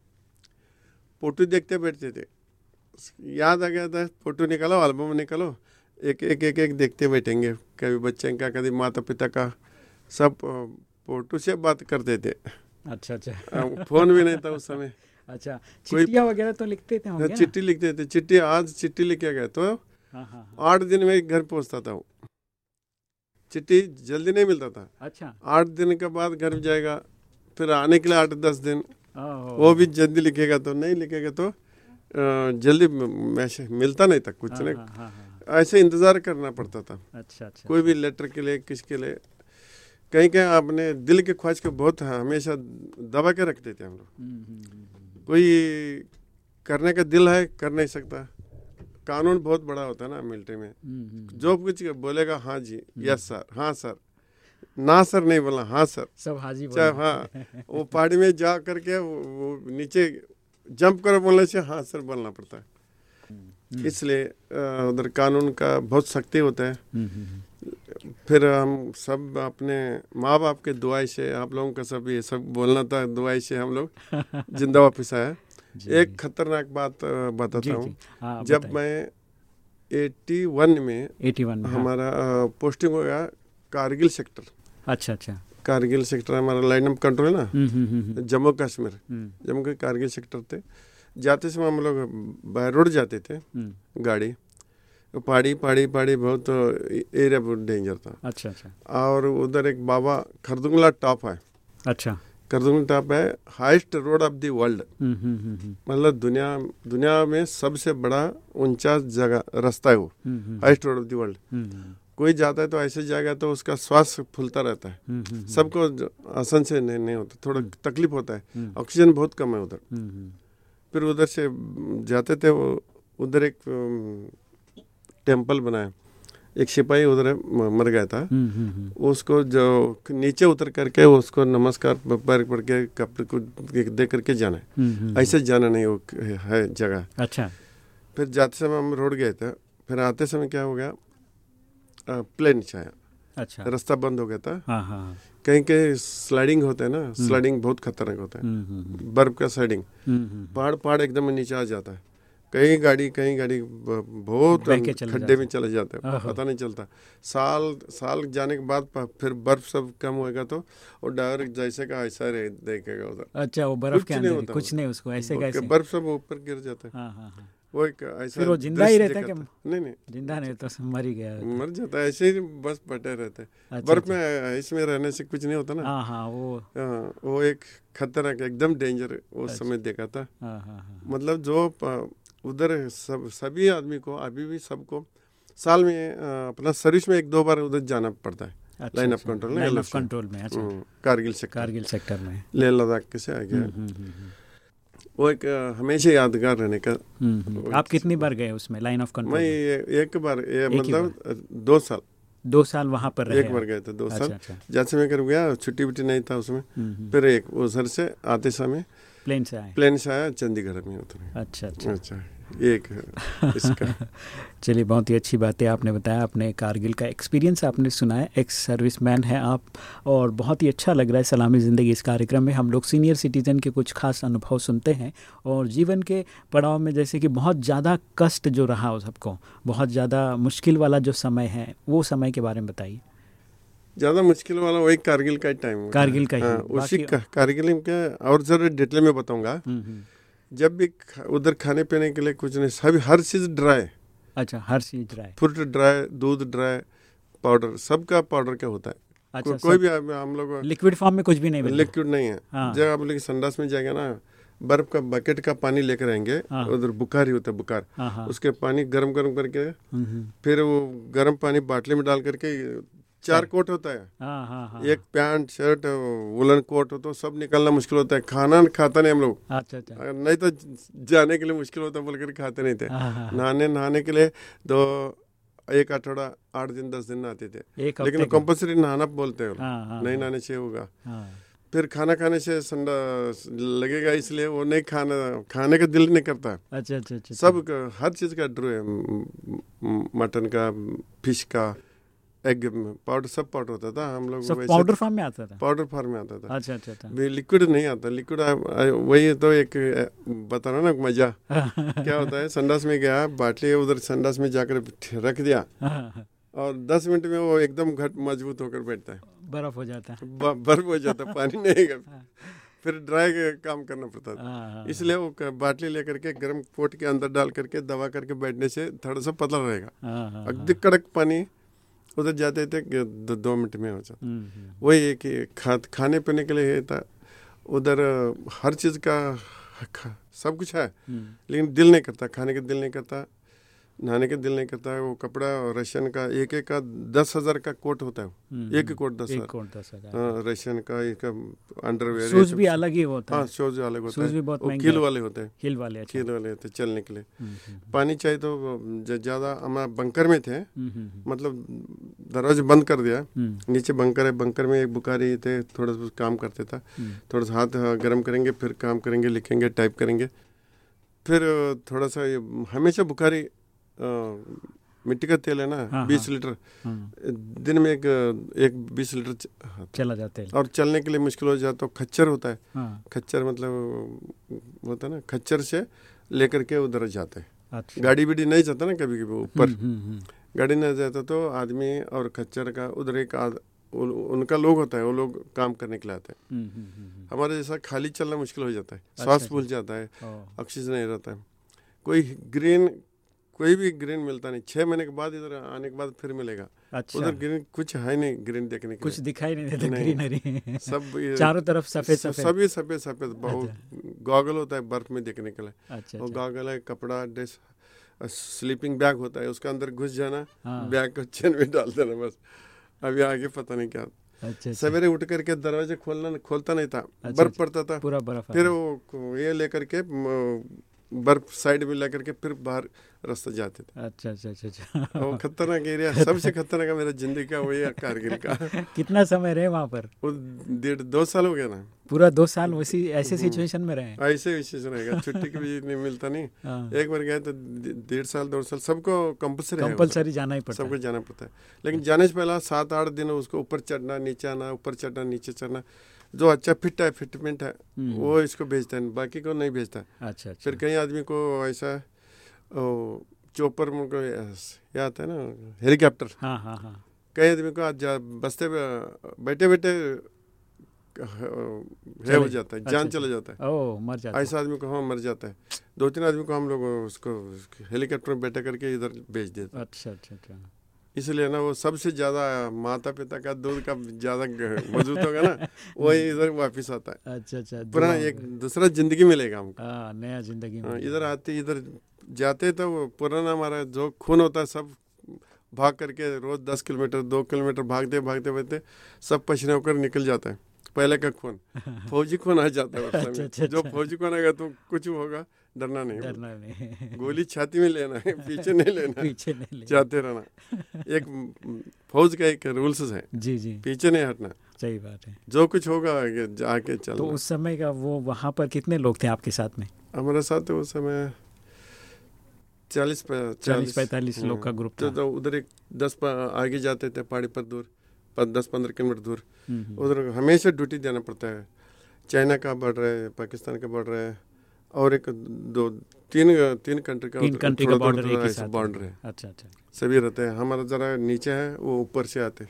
फ़ोटो देखते बैठते थे। याद आ गया था फ़ोटो निकालो एल्बम निकालो। एक एक एक एक देखते बैठेंगे। कभी बच्चे का कभी माता पिता का सब फ़ोटो से बात करते थे। अच्छा अच्छा। फ़ोन भी नहीं था उस समय। अच्छा चिट्ठियाँ वगैरह तो लिखते थे होंगे ना? चिट्ठी लिखते थे चिट्ठी आज चिट्ठी लिखे गए। तो हाँ हाँ हाँ। आठ दिन में घर पहुँचता था वो। चिट्ठी जल्दी नहीं मिलता था। अच्छा। आठ दिन के बाद घर जाएगा फिर आने के लिए आठ दस दिन। वो भी जल्दी लिखेगा तो नहीं लिखेगा तो जल्दी मैसेज मिलता नहीं था कुछ हाँ, नहीं। हाँ, हाँ, हाँ, ऐसे इंतज़ार करना पड़ता था। अच्छा अच्छा। कोई भी लेटर के लिए किसके लिए कहीं कहीं अपने दिल के ख्वाहिश को बहुत हमेशा दबा के रखते थे हम लोग। हम्म, हम्म, हम्म, हम्म, कोई करने का दिल है कर नहीं सकता। कानून बहुत बड़ा होता है ना मिलिट्री में। हम्म, हम्म, जो कुछ बोलेगा हाँ जी यस सर हाँ सर। ना सर नहीं बोला हाँ सर। सब हाजी चाहे बोले हाँ वो पहाड़ी में जा करके वो, वो नीचे जंप कर बोलने से हाँ सर बोलना पड़ता है। हम्म, इसलिए उधर कानून का बहुत सख्ती होता है। हम्म, हम्म, हम्म, फिर हम सब अपने माँ बाप के दुआई से आप लोगों का सब ये सब बोलना था दुआई से हम लोग ज़िंदा वापस आया एक खतरनाक बात बताता हूँ। हाँ जब मैं एट्टी वन में एटी वन में हाँ, हमारा पोस्टिंग हो गया कारगिल सेक्टर। अच्छा अच्छा। कारगिल सेक्टर हमारा लाइन ऑफ़ कंट्रोल है ना? हम्म, हम्म, हम्म, हम्म, जम्मू कश्मीर हम्म, जम्मू के कारगिल सेक्टर थे। जाते समय हम लोग बाय रोड जाते थे हम्म, गाड़ी। पहाड़ी पहाड़ी पहाड़ी बहुत एरिया बहुत डेंजर था। अच्छा अच्छा। और उधर एक बाबा खरदुंगला टॉप है। अच्छा। खरदुंगला टॉप है highest road of the world मतलब दुनिया दुनिया में सबसे बड़ा ऊँचा जगह रास्ता है वो। Highest road of the world कोई जाता है तो ऐसे जाएगा तो उसका श्वास फूलता रहता है। हम्म, हम्म, सबको आसान से नहीं, नहीं होता थोड़ा तकलीफ़ होता है। ऑक्सीजन बहुत कम है उधर। फिर उधर से जाते थे वो उधर एक टेंपल बनाया एक सिपाही उधर मर गया था। हम्म, हम्म, हम्म, उसको जो नीचे उतर करके उसको नमस्कार पैर पड़ के कपड़े को दे करके जाना है। ऐसे जाना नहीं वो है जगह। अच्छा। फिर जाते समय हम रोड गए थे। फिर आते समय क्या हो गया? प्लेन छाया अच्छा। रास्ता बंद हो गया था। हाँ हाँ हाँ, कहीं कहीं स्लाइडिंग होता है ना स्लाइडिंग बहुत खतरनाक होता है। हम्म, हम्म, हम्म, बर्फ़ का स्लाइडिंग हम्म, हम्म, पहाड़ पहाड़ एकदम नीचे आ जाता है। कहीं गाड़ी कहीं गाड़ी बहुत खड्डे में चले जाते हैं। पता नहीं चलता। साल साल जाने के बाद फिर बर्फ़ सब कम होएगा तो और ड्राइवर जैसे का ऐसा देखेगा उधर। अच्छा वो बर्फ़ कुछ नहीं होता कुछ नहीं उसको ऐसे बर्फ़ सब ऊपर गिर जाता हाँ। वो एक ऐसा फिर वो ज़िंदा ही रहता है नहीं नहीं। ज़िंदा नहीं तो मर ही गया। मर जाता है ऐसे ही बस बटे रहते हैं। अच्छा, बर्फ़ अच्छा। में इसमें रहने से कुछ नहीं होता ना। हाँ हाँ वो। हाँ, वो एक खतरनाक एकदम डेंजर उस अच्छा। समय देखा था। हाँ हाँ हाँ। मतलब जो उधर सब सभी आदमी को अभी भी सबको साल में अपना सर्विस में एक दो बार उधर जाना पड़ता है। अच्छा, लाइन ऑफ़ अच्छा, कंट्रोल ऑफ़ कंट्रोल में अच्छा। हम्म, कारगिल से कारगिल सेक्टर में। लेह लद्दाख के से आ गया हम्म, हम्म, वो एक हमेशा यादगार रहने का हम्म, हम्म। आप कितनी बार गए उसमें लाइन ऑफ़ कंट्रोल मैं एक बार ये मतलब दो साल। दो साल वहाँ पर रहे एक बार गए थे दो अच्छा साल। अच्छा जैसे मैं कर गया छुट्टी वुट्टी नहीं था उसमें। हम्म। फिर एक वो सर से आते समय प्लेन से आए। प्लेन से आया चंडीगढ़ में उतरे। अच्छा अच्छा। अच्छा। एक इसका। चलिए बहुत ही अच्छी बात है आपने बताया। अपने कारगिल का एक्सपीरियंस आपने सुनाया एक्स सर्विसमैन है आप और बहुत ही अच्छा लग रहा है सलामी ज़िंदगी इस कार्यक्रम में। हम लोग सीनियर सिटीज़न के कुछ खास अनुभव सुनते हैं और जीवन के पड़ाव में जैसे कि बहुत ज़्यादा कष्ट जो रहा हो सबको बहुत ज़्यादा मुश्किल वाला जो समय है वो समय के बारे में बताइए। ज़्यादा मुश्किल वाला वही कारगिल का ही टाइम कारगिल का ही, हाँ, उसी बाकी- का, कारगिल और जरा डिटेल में बताऊँगा। हम्म, हम्म। जब भी उधर खाने पीने के लिए कुछ नहीं सब हर चीज़ ड्राई अच्छा हर चीज़ ड्राई फ्रूट ड्राई दूध ड्राई पाउडर सबका पाउडर क्या होता है। अच्छा को, कोई भी हम हम लोग लिक्विड फॉर्म में कुछ भी नहीं लिक्विड नहीं है। हाँ। जब आप लोग संडास में जाएँगे ना बर्फ़ का बकेट का पानी लेकर आएँगे हाँ। उधर बुखार ही होता है बुखार। हाँ हाँ। उसके पानी गर्म गर्म करके हम्म, हम्म। फिर वो गर्म पानी बाटली में डाल करके चार कोट होता है। हाँ हाँ हाँ। एक पैंट शर्ट वुलन कोट हो तो सब निकलना मुश्किल होता है। खाना खाता नहीं हम लोग। अच्छा अच्छा। नहीं तो जाने के लिए मुश्किल होता बोल कर खाते नहीं थे। हाँ हाँ नहाने नहाने के लिए तो एक अठौड़ा आठ दिन दस दिन नहाते थे। एक लेकिन? कंपलसरी नहाना बोलते हैं। हाँ, हाँ, नहीं हाँ। नहाने से होगा। हाँ। फिर खाना खाने से संडा लगेगा इसलिए वो नहीं खाना खाने का दिल नहीं करता। अच्छा अच्छा अच्छा सब हर चीज़ का ड्रू है मटन का फ़िश का एग में पाउडर सब पाउडर होता था हम लोग सब पाउडर फॉर्म में आता था? पाउडर फॉर्म में आता था। अच्छा अच्छा अच्छा। भी लिक्विड नहीं आता लिक्विड वही तो एक बता रहा ना मज़ा। क्या होता है संडास में गया बाटली उधर संडास में जाकर रख दिया। हाँ, और दस मिनट में वो एकदम घट मज़बूत होकर बैठता है। बर्फ़ हो जाता है। बर्फ़ हो जाता है पानी नहीं है। फिर ड्राई काम करना पड़ता था। हाँ, हाँ, इसलिए वो बाटली लेकर के गर्म पोट के अंदर डाल करके दबा करके बैठने से थोड़ा सा पतला रहेगा। हाँ, हाँ, कड़क पानी उधर जाते थे कि दो, दो मिनट में हो जाता। हम्म, हम्म, वही है कि खा खाने पीने के लिए था। उधर हर चीज़ का सब कुछ है। हम्म, लेकिन दिल नहीं करता खाने का दिल नहीं करता। नहाने का दिल नहीं करता है वो कपड़ा और रशियन का एक एक का दस हज़ार का कोट होता है हम्म, एक कोट दस हज़ार। कोट दस हज़ार हाँ, रशियन का एक अंडरवेयर शूज़ भी अलग ही होता हाँ है। शूज़ अलग होता है। वो कील वाले होते हैं। हिल वाले अच्छा। कील वाले होते हैं चलने के लिए। हम्म, हम्म, पानी चाहिए तो ज़्यादा हमारा बंकर में थे। मतलब दरवाज़ा बंद कर दिया। नीचे बंकर है बंकर में एक बुखारी थे थोड़ा सा काम करते था। थोड़ा सा हाथ हाँ, गर्म करेंगे फिर काम करेंगे लिखेंगे टाइप करेंगे। फिर थोड़ा सा हमेशा बुखारी मिट्टी का तेल है ना हाँ, बीस हाँ। लीटर। हाँ, दिन में एक एक बीस लीटर च- चला जाते हैं। और चलने के लिए मुश्किल हो जाए तो खच्चर होता है। खच्चर मतलब होता है ना खच्चर से लेकर के उधर जाते हैं। अच्छा। गाड़ी बीड़ी नहीं जाता ना कभी कभी ऊपर हम्म, हम्म, हम्म, गाड़ी नहीं जाता तो आदमी और खच्चर का उधर एक आद, उन, उनका लोग होता है वो लोग काम करने के लिए आते हैं। हम्म, हम्म, हम्म, हमारे जैसा खाली चलना मुश्किल हो जाता है। अच्छा, श्वास अच्छा। भूल जाता है। ऑक्सीजन नहीं रहता है। कोई ग्रीन कोई भी ग्रीन मिलता नहीं। छह महीने के बाद इधर आने के बाद फिर मिलेगा। अच्छा। उधर ग्रीन कुछ है नहीं ग्रीन देखने के कुछ दिखाई नहीं देता। ग्रीनरी। सब चारों तरफ़ सफ़ेद सफ़ेद। सभी सफ़ेद सफ़ेद बहुत गॉगल होता है बर्फ़ में देखने के लिए। अच्छा वो अच्छा गॉगल है कपड़ा ड्रेस स्लीपिंग बैग होता है उसके अंदर घुस जाना हाँ। बैग को चेन में डाल देना बस। अभी आगे पता नहीं क्या। अच्छा अच्छा। सवेरे उठ करके दरवाजे खोलना खोलता नहीं था अच्छा, बर्फ़ अच्छा। पड़ता था। पूरा बर्फ़ फिर वो ये लेकर के बर्फ़ साइड में लेकर के फिर बाहर रास्ता जाते थे। अच्छा अच्छा अच्छा अच्छा। वो खतरनाक एरिया सबसे खतरनाक मेरा ज़िंदगी का वही कारगिल का। कितना समय रहे वहाँ पर? वो डेढ़ दो साल हो गया ना। पूरा दो साल उसी ऐसे हम्म। सिचुएशन में रहे? ऐसे विशेष रहेगा छुट्टी की भी नहीं मिलता नहीं। हाँ, एक बार गए तो डेढ़ साल दो साल सबको कंपलसरी। कंपलसरी जाना ही पड़ता सबको जाना पड़ता है। लेकिन जाने से पहला सात आठ दिन उसको ऊपर चढ़ना नीचे आना ऊपर चढ़ना नीचे चढ़ना जो अच्छा फिट है फिटमेंट है हम्म। वो इसको भेजता है बाकी को नहीं भेजता अच्छा अच्छा। फिर कई आदमी को ऐसा ओ, चोपर में को या आता है ना हेलीकॉप्टर। हाँ हाँ हाँ। कई आदमी को आज बस्ते बैठे बैठे है हो जाता है जान अच्छा, चला जाता है। ओ मर जाता है। ऐसा आदमी को हाँ मर जाता है। दो तीन आदमी को हम लोग उसको हेलीकॉप्टर में बैठा करके इधर भेज देते। अच्छा अच्छा अच्छा। इसलिए ना वो सबसे ज़्यादा माता पिता का दूध का ज़्यादा मज़बूत होगा ना वही इधर वापस आता है। अच्छा अच्छा पुराना एक दूसरा ज़िंदगी मिलेगा हमको। हाँ नया ज़िंदगी हाँ, इधर आते इधर जाते तो वो पुराना हमारा जो खून होता है सब भाग करके रोज दस किलोमीटर दो किलोमीटर भागते भागते भागते सब पछने होकर निकल जाता है। पहले का खून। फौजी खून आ जाता है अच्छा, अच्छा, जो अच्छा। फौजी खून आएगा तो कुछ होगा डरना नहीं डरना नहीं। गोली छाती में लेना है पीछे नहीं लेना पीछे नहीं ले जाते रहना। एक फौज का एक रूल्स है जी जी। पीछे नहीं हटना। सही बात है। जो कुछ होगा आगे जाके तो उस समय का वो वहाँ पर कितने लोग थे आपके साथ में? हमारे साथ तो उस समय चालीस चालीस। पैंतालीस। लोग का ग्रुप तो, था। तो उधर एक दस आगे जाते थे पहाड़ी पर दूर। दस पंद्रह किलोमीटर दूर। उधर हमेशा ड्यूटी देना पड़ता है। चाइना का बढ़ रहा है पाकिस्तान का बढ़ रहा है और एक दो तीन तीन कंट्री का तीन कंट्री का बॉर्डर ही बॉर्डर है। अच्छा अच्छा। सभी रहते हैं। हमारा जरा नीचे है वो ऊपर से आते।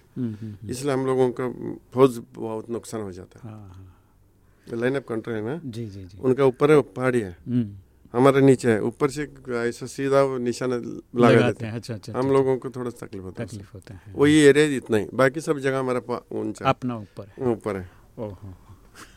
इसलिए हम लोगों का फौज बहुत नुकसान हो जाता है। लाइन ऑफ़ कंट्री है ना? जी जी जी। उनका ऊपर है पहाड़ी है। हम्म, हमारे नीचे है। ऊपर से ऐसा सीधा वो निशाना लगा लगाते देते हैं। हैं। अच्छा अच्छा हम अच्छा, लोगों को थोड़ा सा तकलीफ़ होता है। तकलीफ़ होता है वही एरिया इतना ही। बाकी सब जगह हमारा ऊँचा। अपना ऊपर है। ऊपर है।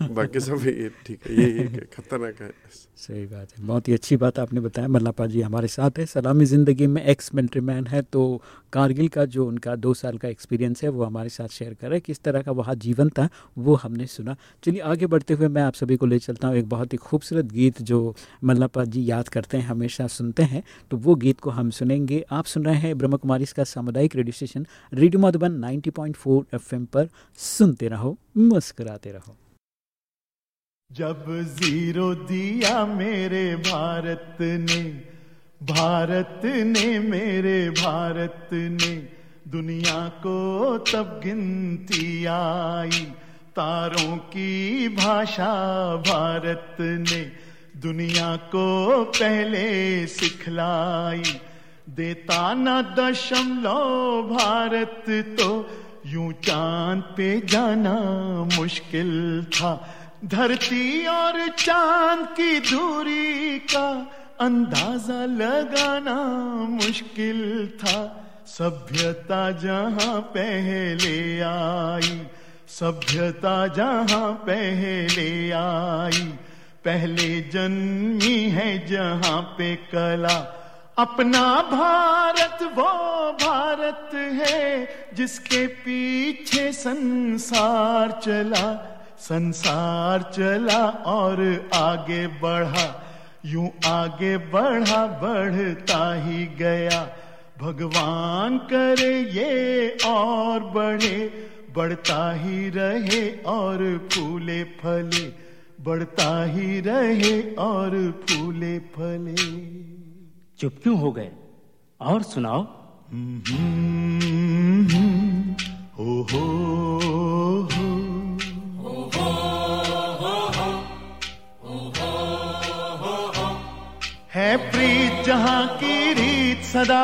बाकी सब ये ठीक है, ये खतरनाक है। सही बात है, बहुत ही अच्छी बात आपने बताया। मल्लापा जी हमारे साथ है, सलामी ज़िंदगी में एक्स मिलिट्री मैन है तो कारगिल का जो उनका दो साल का एक्सपीरियंस है, वो हमारे साथ शेयर कर, किस तरह का वहाँ जीवन था, वो हमने सुना। चलिए, आगे बढ़ते हुए मैं आप सभी को ले चलता हूँ एक बहुत ही खूबसूरत गीत जो मल्लापा जी याद करते हैं, हमेशा सुनते हैं तो वो गीत को हम सुनेंगे। आप सुन रहे हैं ब्रह्म कुमारी इसका सामुदायिक radio station radio Madhuban ninety point पर। सुनते रहो, मुस्कराते रहो। जब ज़ीरो दिया मेरे भारत ने भारत ने मेरे भारत ने, दुनिया को तब गिनती आई। तारों की भाषा भारत ने, दुनिया को पहले सिखलाई। देता न दशमलव भारत तो यूँ चाँद पे जाना मुश्किल था। धरती और चाँद की दूरी का अंदाज़ा लगाना मुश्किल था। सभ्यता जहाँ पहले आई, सभ्यता जहाँ पहले आई, पहले जन्मी है जहाँ पे कला। अपना भारत, वो भारत है जिसके पीछे संसार चला। संसार चला और आगे बढ़ा यूँ आगे बढ़ा बढ़ता ही गया। भगवान करे ये और बढ़े बढ़ता ही रहे और फूले फले बढ़ता ही रहे और फूले फले। चुप क्यों हो गए? और सुनाओ। हो हो हो। है प्रीत जहाँ की रीत सदा।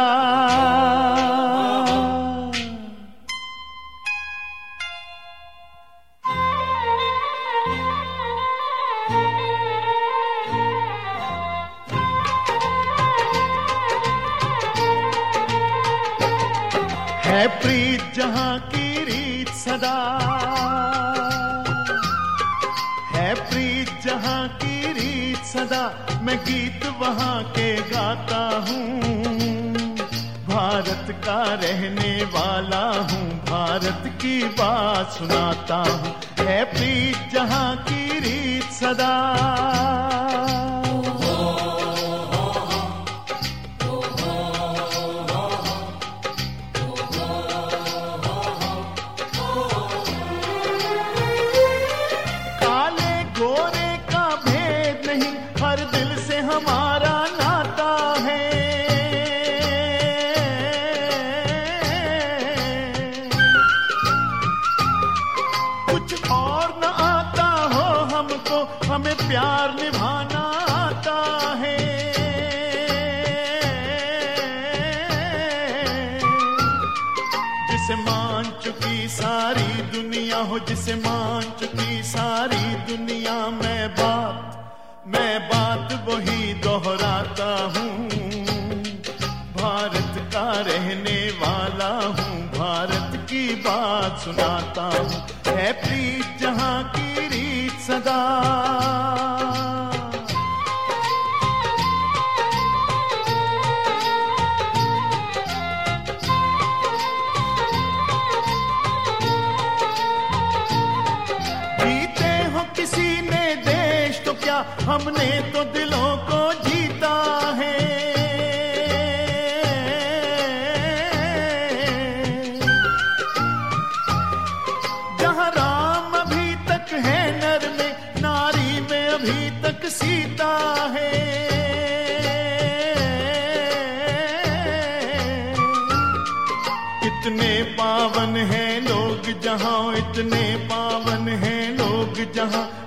है प्रीत जहाँ की रीत सदा। सदा मैं गीत वहाँ के गाता हूँ। भारत का रहने वाला हूँ, भारत की बात सुनाता हूँ। है जहाँ की रीत सदा। सुनाता हूँ। है प्रीत जहाँ की रीत सदा। तो हमने तो दिलों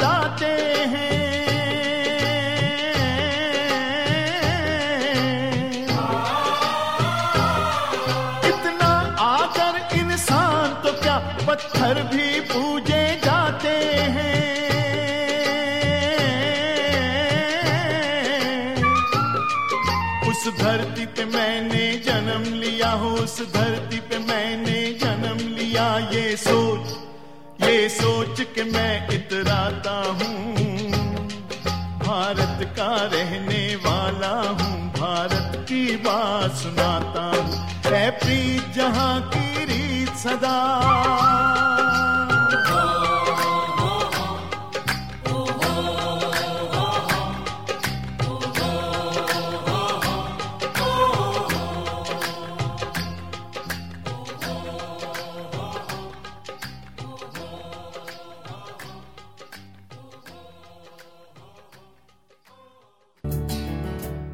बुलाते हैं। इतना आकर इंसान तो क्या पत्थर भी पूजे जाते हैं? उस धरती पे मैंने जन्म लिया हो उस धरती पे मैंने जन्म लिया, ये सोच सोच के मैं इतराता हूँ। भारत का रहने वाला हूँ, भारत की बात सुनाता हूँ। है प्रीत जहाँ की रीत सदा।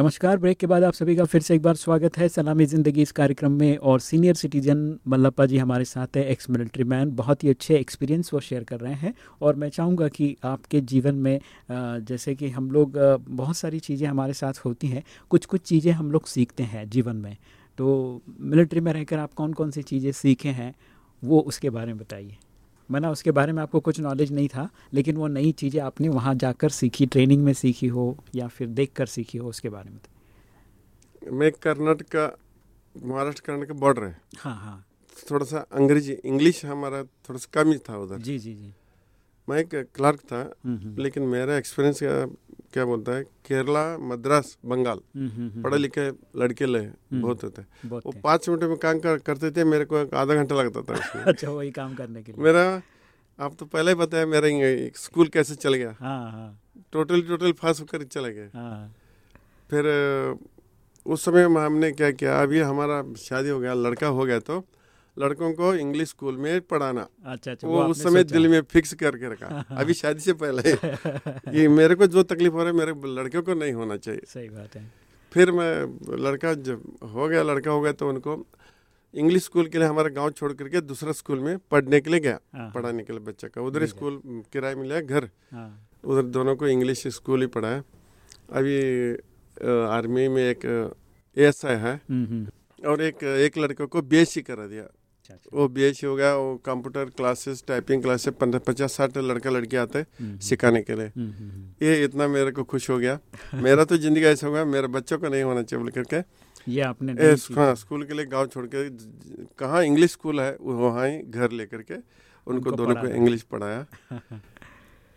नमस्कार, ब्रेक के बाद आप सभी का फिर से एक बार स्वागत है सलामी ज़िंदगी इस कार्यक्रम में और सीनियर सिटीजन मल्लप्पा जी हमारे साथ है एक्स मिलिट्री मैन बहुत ही अच्छे एक्सपीरियंस वो शेयर कर रहे हैं और मैं चाहूँगा कि आपके जीवन में जैसे कि हम लोग बहुत सारी चीज़ें हमारे साथ होती हैं कुछ कुछ चीज़ें हम लोग सीखते हैं जीवन में। तो मिलिट्री में रहकर आप कौन कौन सी चीज़ें सीखे हैं, वो उसके बारे में बताइए। मैं ना उसके बारे में आपको कुछ नॉलेज नहीं था लेकिन वो नई चीज़ें आपने वहाँ जाकर सीखी ट्रेनिंग में सीखी हो या फिर देख कर सीखी हो उसके बारे में? मैं कर्नाटक का महाराष्ट्र कर्नाटक का बॉर्डर है। हाँ हाँ। थोड़ा सा अंग्रेज़ी इंग्लिश हमारा थोड़ा सा कम ही था उधर। जी जी जी। मैं एक क्लर्क था हम्म, हम्म, लेकिन मेरा एक्सपीरियंस क्या, बोलता है? केरला मद्रास बंगाल। हम्म, हम्म, हम्म, पढ़े लिखे लड़के ले बहुत होते। बहुत वो। पाँच मिनट में काम कर, करते थे मेरे को आधा घंटा लगता था अच्छा वही काम करने के लिए। मेरा आप तो पहले ही बताया मेरा स्कूल कैसे चल गया। हाँ हाँ। टोटल टोटल पास होकर चले गए हाँ। फिर उस समय हमने क्या किया अभी हमारा शादी हो गया लड़का हो गया तो लड़कों को इंग्लिश स्कूल में पढ़ाना। अच्छा अच्छा वो उस समय दिल में फिक्स करके रखा। अभी शादी से पहले। ये मेरे को जो तकलीफ़ हो रहा है मेरे लड़के को नहीं होना चाहिए। सही बात है। फिर मैं लड़का जब हो गया लड़का हो गया तो उनको इंग्लिश स्कूल के लिए हमारा गाँव छोड़ करके दूसरा स्कूल में पढ़ने के लिए गया। हाँ, पढ़ाने के लिए बच्चा का। उधर स्कूल किराए में लिया घर। हाँ। उधर दोनों को इंग्लिश स्कूल ही पढ़ाया। अभी आर्मी में एक एस है। हम्म, हम्म, और एक एक लड़के को बीएससी करा दिया। अच्छा अच्छा वो बी हो गया वो कंप्यूटर क्लासेस टाइपिंग क्लासेस पंद्रह पचास साठ लड़का लड़के आते हैं हम्म, सिखाने के लिए। हम्म, हम्म, हम्म। ये इतना मेरे को खुश हो गया। मेरा तो ज़िंदगी ऐसा हो गया मेरे बच्चों को नहीं होना चाहिए बोल करके ये आपने ए, हाँ स्कूल के लिए गाँव छोड़ के कहाँ इंग्लिश स्कूल है वहाँ ही घर लेकर के उनको उनको दोनों को इंग्लिश पढ़ाया।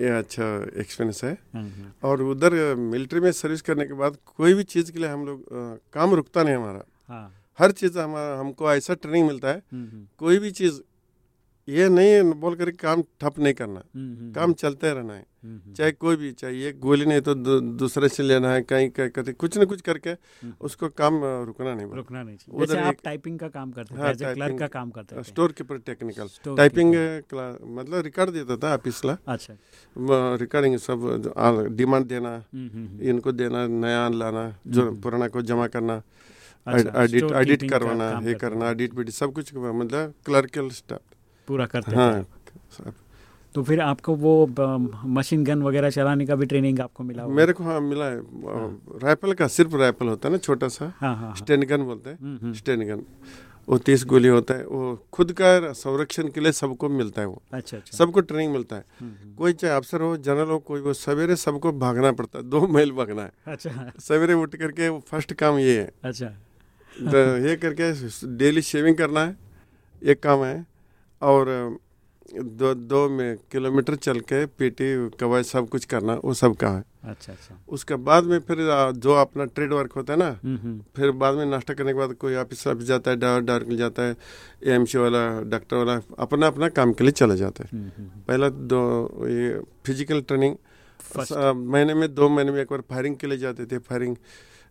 ये अच्छा एक्सपीरियंस है। हम्म, हम्म, और उधर मिलिट्री में सर्विस करने के बाद कोई भी चीज़ के लिए हम लोग काम रुकता नहीं हमारा। हाँ। हर चीज़ हमारा हमको ऐसा ट्रेनिंग मिलता है। हम्म, हम्म, कोई भी चीज़ ये नहीं बोल कर काम ठप नहीं करना। हम्म, काम चलते रहना है। चाहे कोई भी चाहे एक गोली नहीं तो दू, दूसरे से लेना है कहीं कहीं कुछ न कुछ करके उसको काम रुकना नहीं रुकना नहीं चाहिए। जैसे आप टाइपिंग का काम करते थे हाँ, ए क्लर्क का काम करते थे। स्टोर कीपर टेक्निकल टाइपिंग मतलब रिकॉर्ड देता था ऑफिसला अच्छा। रिकॉर्डिंग सब डिमांड देना इनको देना नया लाना जो पुराना को जमा करना। एडिट एडिट करवाना ये करना एडिट विडिट सब कुछ मतलब क्लर्कल स्टाफ पूरा करते हाँ। तो फिर आपको वो मशीन गन वगैरह चलाने का भी ट्रेनिंग आपको मिला? मेरे को हाँ मिला है। राइफल का सिर्फ़ राइफल होता है ना छोटा सा। हाँ हाँ हाँ। स्टेन गन बोलते हम्म, हैं। हम्म, स्टेन गन वो तीस गोली होता है। वो खुद का संरक्षण के लिए सबको मिलता है वो। अच्छा अच्छा। सबको ट्रेनिंग मिलता है। हम्म, हम्म, कोई चाहे अफसर हो जनरल हो कोई वो सवेरे सबको भागना पड़ता है। दो मील भागना है। अच्छा। सवेरे उठ करके वो फ़र्स्ट काम ये है। अच्छा। द- ये करके डेली शेविंग करना है एक काम है और दो दो में किलोमीटर चल के पीटी कवायद सब कुछ करना वो सब का है। अच्छा अच्छा। उसके बाद में फिर जो अपना ट्रेड वर्क होता है ना हम्म, हम्म, फिर बाद में नाश्ता करने के बाद कोई ऑफ़िस ऑफ़िस जाता है डार डार जाता है एएमसी वाला डॉक्टर वाला अपना अपना काम के लिए चले जाते हैं। हम्म, पहला दो ये फ़िज़िकल ट्रेनिंग महीने में दो महीने में एक बार फायरिंग के लिए जाते थे फायरिंग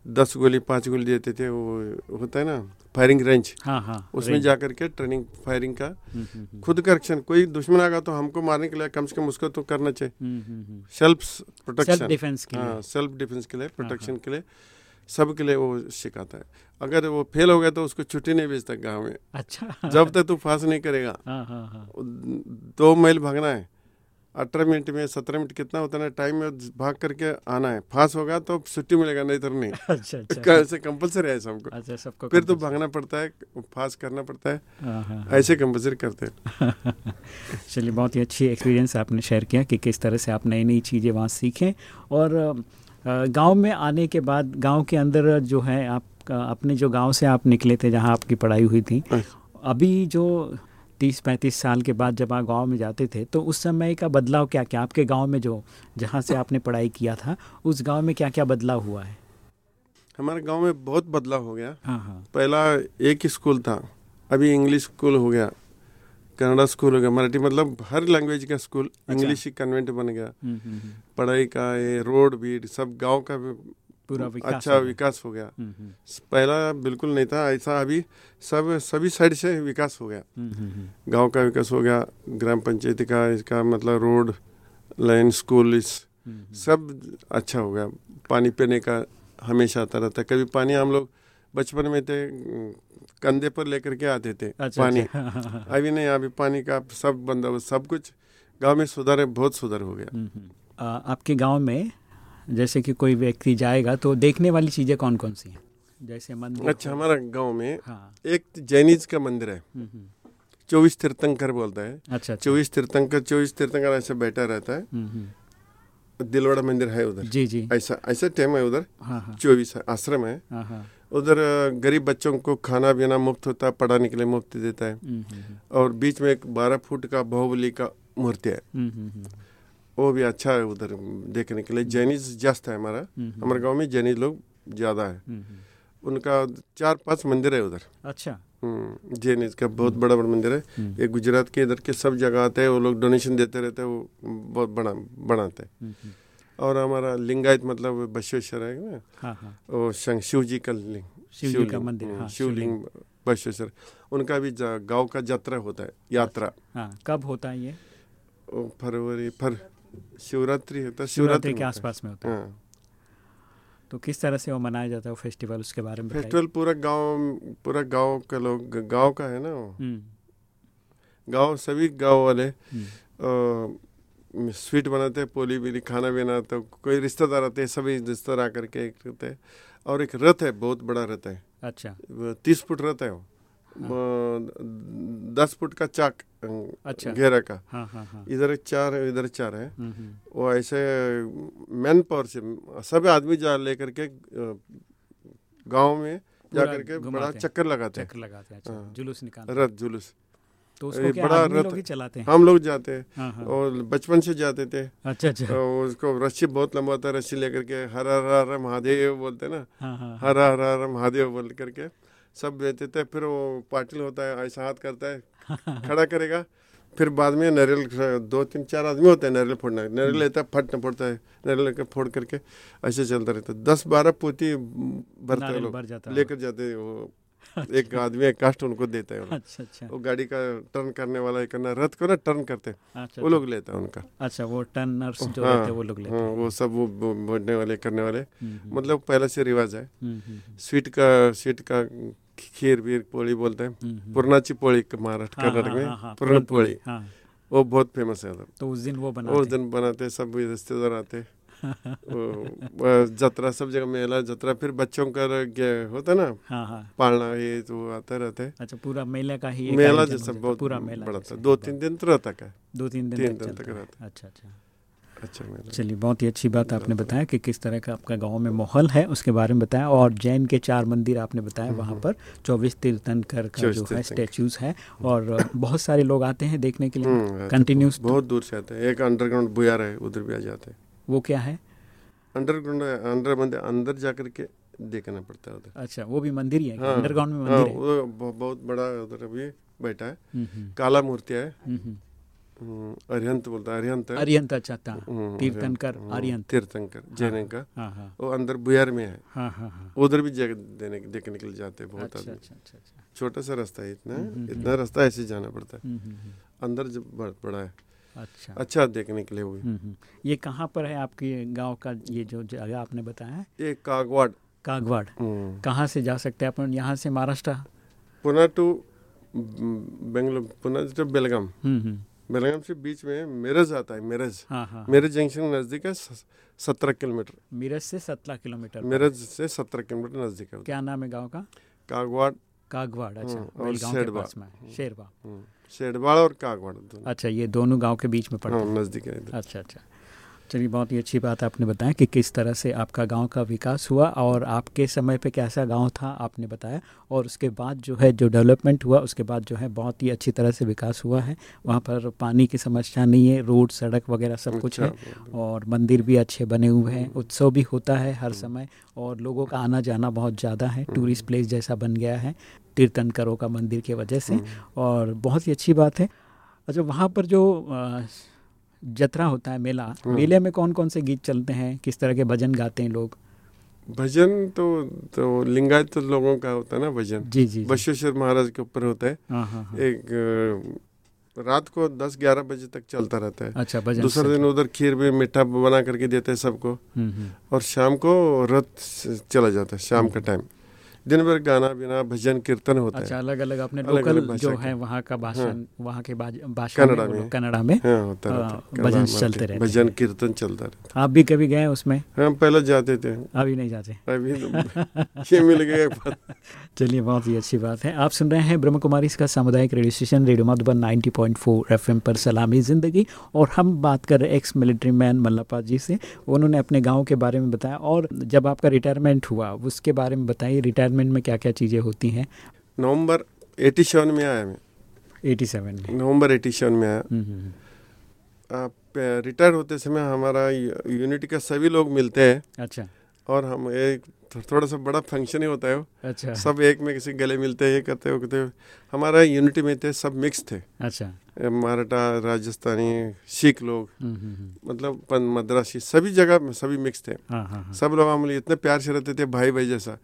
दस गोली पाँच गोली देते थे वो होता है ना फायरिंग रेंज हाँ हाँ उसमें। जा करके ट्रेनिंग फायरिंग का। हम्म, हम्म, हम्म, खुद का एक्शन कोई दुश्मन आएगा तो हमको मारने के लिए कम से कम उसको तो करना चाहिए। सेल्फ प्रोटेक्शन डिफेंस के लिए। हाँ सेल्फ डिफेंस के लिए हाँ, प्रोटेक्शन के लिए सब के लिए वो सिखाता है। अगर वो फेल हो गया तो उसको छुट्टी नहीं भेजता गाँव में। अच्छा। जब तक तू पास नहीं करेगा। हाँ हाँ हाँ। दो मील भागना है। अठारह मिनट में सत्रह मिनट कितना होता है टाइम में भाग करके आना है। फास होगा तो छुट्टी मिलेगा नहीं तो नहीं। अच्छा अच्छा। ऐसे कंपलसरी है सबको अच्छा सबको फिर तो भागना पड़ता है फास करना पड़ता है। हाँ, हाँ, ऐसे कंपलसरी करते हैं। चलिए बहुत ही अच्छी एक्सपीरियंस आपने शेयर किया कि किस तरह से आप नई नई चीज़ें वहाँ सीखें। और गाँव में आने के बाद गाँव के अंदर जो है आप अपने जो गाँव से आप निकले थे जहाँ आपकी पढ़ाई हुई थी अभी जो तीस पैंतीस साल के बाद जब आप गाँव में जाते थे तो उस समय का बदलाव क्या क्या आपके गाँव में जो जहाँ से आपने पढ़ाई किया था उस गाँव में क्या क्या बदलाव हुआ है? हमारे गाँव में बहुत बदलाव हो गया। हाँ हाँ। पहला एक स्कूल था अभी इंग्लिश स्कूल हो गया कन्नड़ा स्कूल हो गया मराठी मतलब हर लैंग्वेज का स्कूल इंग्लिश ही कन्वेंट बन गया। हम्म, हम्म, हम्म, पढ़ाई का ये रोड भी सब गाँव का भी पूरा विकास अच्छा विकास हो गया। हम्म, हम्म, पहला बिल्कुल नहीं था ऐसा अभी सब सभी साइड से विकास हो गया। हम्म, हम्म, हम्म, गाँव का विकास हो गया ग्राम पंचायत का इसका मतलब रोड लाइन स्कूल इस हम्म, सब अच्छा हो गया। पानी पीने का हमेशा आता रहता कभी पानी हम लोग बचपन में थे कंधे पर लेकर के आते थे अच्छा पानी। अच्छा, हाँ, हाँ, हाँ, अभी नहीं अभी पानी का सब बंदोबस्त सब कुछ गाँव में सुधार बहुत सुधार हो गया। हम्म, हम्म। आ, आपके गाँव में जैसे कि कोई व्यक्ति जाएगा तो देखने वाली चीज़ें कौन कौन सी हैं? जैसे मंदिर अच्छा हमारा गाँव में हाँ। एक जैनिज का मंदिर है। हम्म, हम्म, चौबीस तीर्थंकर बोलता है। अच्छा अच्छा। चौबीस तीर्थंकर चौबीस तीर्थंकर ऐसे बैठा रहता है। हम्म, दिलवाड़ा मंदिर है उधर। जी जी। ऐसा ऐसा टाइम है उधर। हाँ हाँ। चौबीस आश्रम है। हाँ उधर गरीब बच्चों को खाना पीना मुफ़्त होता है पढ़ाने के लिए मुफ़्त देता है। और बीच में एक बारह फुट का बाहुबली का मूर्ति है। वो भी अच्छा है उधर देखने के लिए। जैनिज जास्त है हमारा। हम्म, हमारे गाँव में जैनिज लोग ज़्यादा है। हम्म, हम्म, उनका चार पाँच मंदिर है उधर। अच्छा। हम्म, जैनिज का बहुत बड़ा बड़ा मंदिर है। हम्म, ये गुजरात के इधर के सब जगह आते हैं वो लोग डोनेशन देते रहते हैं वो बहुत बड़ा बनाते हैं। हम्म, हम्म, और हमारा लिंगायत मतलब बसवेश्वर है ना? हाँ हाँ। वो शिव जी का लिंग का मंदिर, हम्म, हाँ, शिवलिंग बसवेश्वर। उनका भी गाँव का यात्रा होता है यात्रा। हाँ कब होता है ये? फरवरी फर शिवरात्रि होता है शिवरात्रि के। आसपास में होता है। हाँ। तो किस तरह से वो मनाया जाता है वो फेस्टिवल उसके बारे में फेस्टिवल पूरा गाँव पूरा गाँव का लोग गाँव का है ना वो? हम्म, गाँव सभी गाँव वाले हम्म, अ, स्वीट बनाते हैं पोली बिली खाना बनाते हैं कोई रिश्तेदार आते हैं सभी रिश्तेदार आकर के एक रहते हैं। और एक रथ है बहुत बड़ा रथ है। अच्छा। तीस फुट रथ है वो। दस फुट का चाक अच्छा। घेरा का। हाँ हाँ हाँ। इधर चार है इधर चार है। हम्म, हम्म, वो ऐसे मैन पावर से सब आदमी जा लेकर के गाँव में जा करके बड़ा चक्कर लगाते हैं। चक्कर लगाते हैं अच्छा। हाँ। जुलूस निकालते रथ जुलूस। तो उसको क्या बड़ा रथ लोग चलाते हैं? हम लोग जाते हैं। हाँ हाँ। और बचपन से जाते थे। अच्छा अच्छा। तो उसको रस्सी बहुत लंबा है रस्सी लेकर के हर हर हर महादेव बोलते ना। हर हर हर महादेव बोल करके सब बेच देते हैं फिर वो पाटिल होता है ऐसा हाथ करता है खड़ा करेगा। फिर बाद में नारियल दो तीन चार आदमी होते हैं नारियल फोड़ना। नारियल लेता है फटना पड़ता है नारियल लेकर फोड़ करके ऐसे चलता रहता है। दस बारह पोती भरते लोग है। लेकर जाते हैं वो एक आदमी एक कास्ट उनको देता है। अच्छा अच्छा। वो गाड़ी का टर्न करने वाला एक करना रथ को ना टर्न करते हैं। अच्छा वो लोग लेता है उनका। अच्छा वो टर्नर्स जो हाँ, रहते हैं वो लोग लेते हाँ, हैं। वो सब वो बोलने वाले करने वाले। हम्म, हम्म, मतलब पहले से रिवाज है। हम्म, स्वीट का स्वीट का खीर वीर पोली बोलते हैं। पुरनाची पोली महाराष्ट्र हाँ, कर्नाटक हाँ, में हाँ, हाँ, पूर्ण हाँ। वो बहुत फ़ेमस है तो उस दिन वो उस बनाते दिन बनाते हैं, सब रिश्तेदार आते हैं। जतरा सब जगह मेला जतरा फिर बच्चों का होता है ना? हाँ हाँ। पालना ये तो आते रहते हैं। अच्छा पूरा मेला का ही मेला जैसा बहुत पूरा मेला बड़ा था। दो तीन दिन तो रहता का। दो तीन दिन तीन तक दिन तक रहता अच्छा अच्छा। अच्छा चलिए बहुत ही अच्छी बात आपने बताया कि किस तरह का आपका गाँव में माहौल है उसके बारे में बताया। और जैन के चार मंदिर आपने बताया वहाँ पर। चौबीस तीर्थंकर का जो है स्टेचूज है। और बहुत सारे लोग आते हैं देखने के लिए। हम्म, कंटिन्यूस बहुत दूर से आते हैं। एक अंडरग्राउंड बुयार है उधर भी आ जाते हैं। वो क्या है? अंडरग्राउंड अंडर मंदिर अंदर जाकर के देखना पड़ता है उधर। अच्छा वो भी मंदिर ही है हाँ, अंडरग्राउंड में हाँ, मंदिर है? वो ब- बहुत बड़ा उधर अभी बैठा है। हम्म, हम्म, काला मूर्ति है। हम्म, अरिहंत बोलता है अरिहंत। है अरियंत अच्छा था तीर्थंकर अरियंत तीर्थंकर जैन का। हाँ हाँ। वो अंदर बुयार में है। हाँ हाँ हाँ। उधर भी देने देखने के लिए जाते हैं बहुत अच्छा आदमी। अच्छा अच्छा छोटा सा रास्ता है इतना। इतना रास्ता ऐसे जाना पड़ता है। अंदर जब बड़ा है अच्छा। अच्छा देखने के लिए वो हम्म, हम्म। ये कहाँ पर है आपके गाँव का ये जो जगह आपने बताया? है ये कागवाड़। कागवाड़। हम्म, कहाँ से जा सकते हैं अपन? यहाँ से Maharashtra? Pune to Bangalore Pune to Belgaum. बेलगाम से बीच में मेरज आता है मेरज। हाँ हाँ मेरज जंक्शन नज़दीक है सत्रह किलोमीटर। मिरज से सत्रह किलोमीटर। मेरज से सत्रह किलोमीटर नज़दीक है। क्या नाम है गाँव का? कागवाड़। कागवाड़ अच्छा। हाँ, और शेरबा। शेरबा शेडवाड़ और कागवाड़ अच्छा ये दोनों गाँव के बीच में पड़ता हाँ है। नज़दीक है अच्छा अच्छा। चलिए बहुत ही अच्छी बात आपने बताया कि किस तरह से आपका गाँव का विकास हुआ और आपके समय पे कैसा गाँव था आपने बताया और उसके बाद जो है जो डेवलपमेंट हुआ उसके बाद जो है बहुत ही अच्छी तरह से विकास हुआ है। वहाँ पर पानी की समस्या नहीं है रोड सड़क वगैरह सब कुछ है अच्छा, और मंदिर भी अच्छे बने हुए हैं उत्सव भी होता है हर समय और लोगों का आना जाना बहुत ज़्यादा है टूरिस्ट प्लेस जैसा बन गया है तीर्थंकरों का मंदिर की वजह से और बहुत ही अच्छी बात है। अच्छा वहाँ पर जो जतरा होता है मेला मेले में कौन कौन से गीत चलते हैं? किस तरह के भजन गाते हैं लोग? भजन तो तो लिंगायत तो लोगों का होता है ना भजन? जी जी। बसवेश्वर महाराज के ऊपर होता है। हाँ हाँ हाँ। एक रात को दस ग्यारह बजे तक चलता रहता है। अच्छा भजन दूसरे दिन उधर खीर भी मीठा बना करके देते हैं सबको। हम्म, हम्म। और शाम को रथ चला जाता है शाम का टाइम दिन भर गाना बिना भजन कीर्तन होता अच्छा है। अलग अलग अपने अलग-अलग लोकल भाषा जो है वहाँ का भाषण वहाँ के भाषा लोग में। कन्नड़ा में। हाँ होता हाँ, रहता भजन चलते रहते भजन कीर्तन चलता रहता आप भी कभी गए उसमें? हम पहले जाते थे। अभी नहीं जाते। अभी तो ये मिल गया चलिए बहुत ही अच्छी बात है। आप सुन रहे हैं ब्रह्म कुमारी इसका सामुदायिक radio station radio Madhuban 90.4 FM पर सलामी ज़िंदगी। और हम बात कर रहे हैं ex military man Mallappa ji से। उन्होंने अपने गाँव के बारे में बताया। और जब आपका रिटायरमेंट हुआ उसके बारे में बताइए रिटायरमेंट में क्या क्या चीज़ें होती हैं? नवंबर एटी सेवन में आया मैं। 87 में। नवंबर एटी सेवन में आया। हम्म, हम्म, आप रिटायर होते समय हमारा यूनिट का सभी लोग मिलते हैं। अच्छा। और हम एक थोड़ा सा बड़ा फ़ंक्शन ही होता है अच्छा। सब एक में किसी गले मिलते हैं ये करते हो करते हमारा यूनिटी में थे सब मिक्स थे। अच्छा। मराठा राजस्थानी सिख लोग हम्म, हम्म, हम्म, मतलब मद्रासी सभी जगह में सभी मिक्स थे हाँ हाँ हाँ। सब लोग हम इतने प्यार से रहते थे भाई भाई जैसा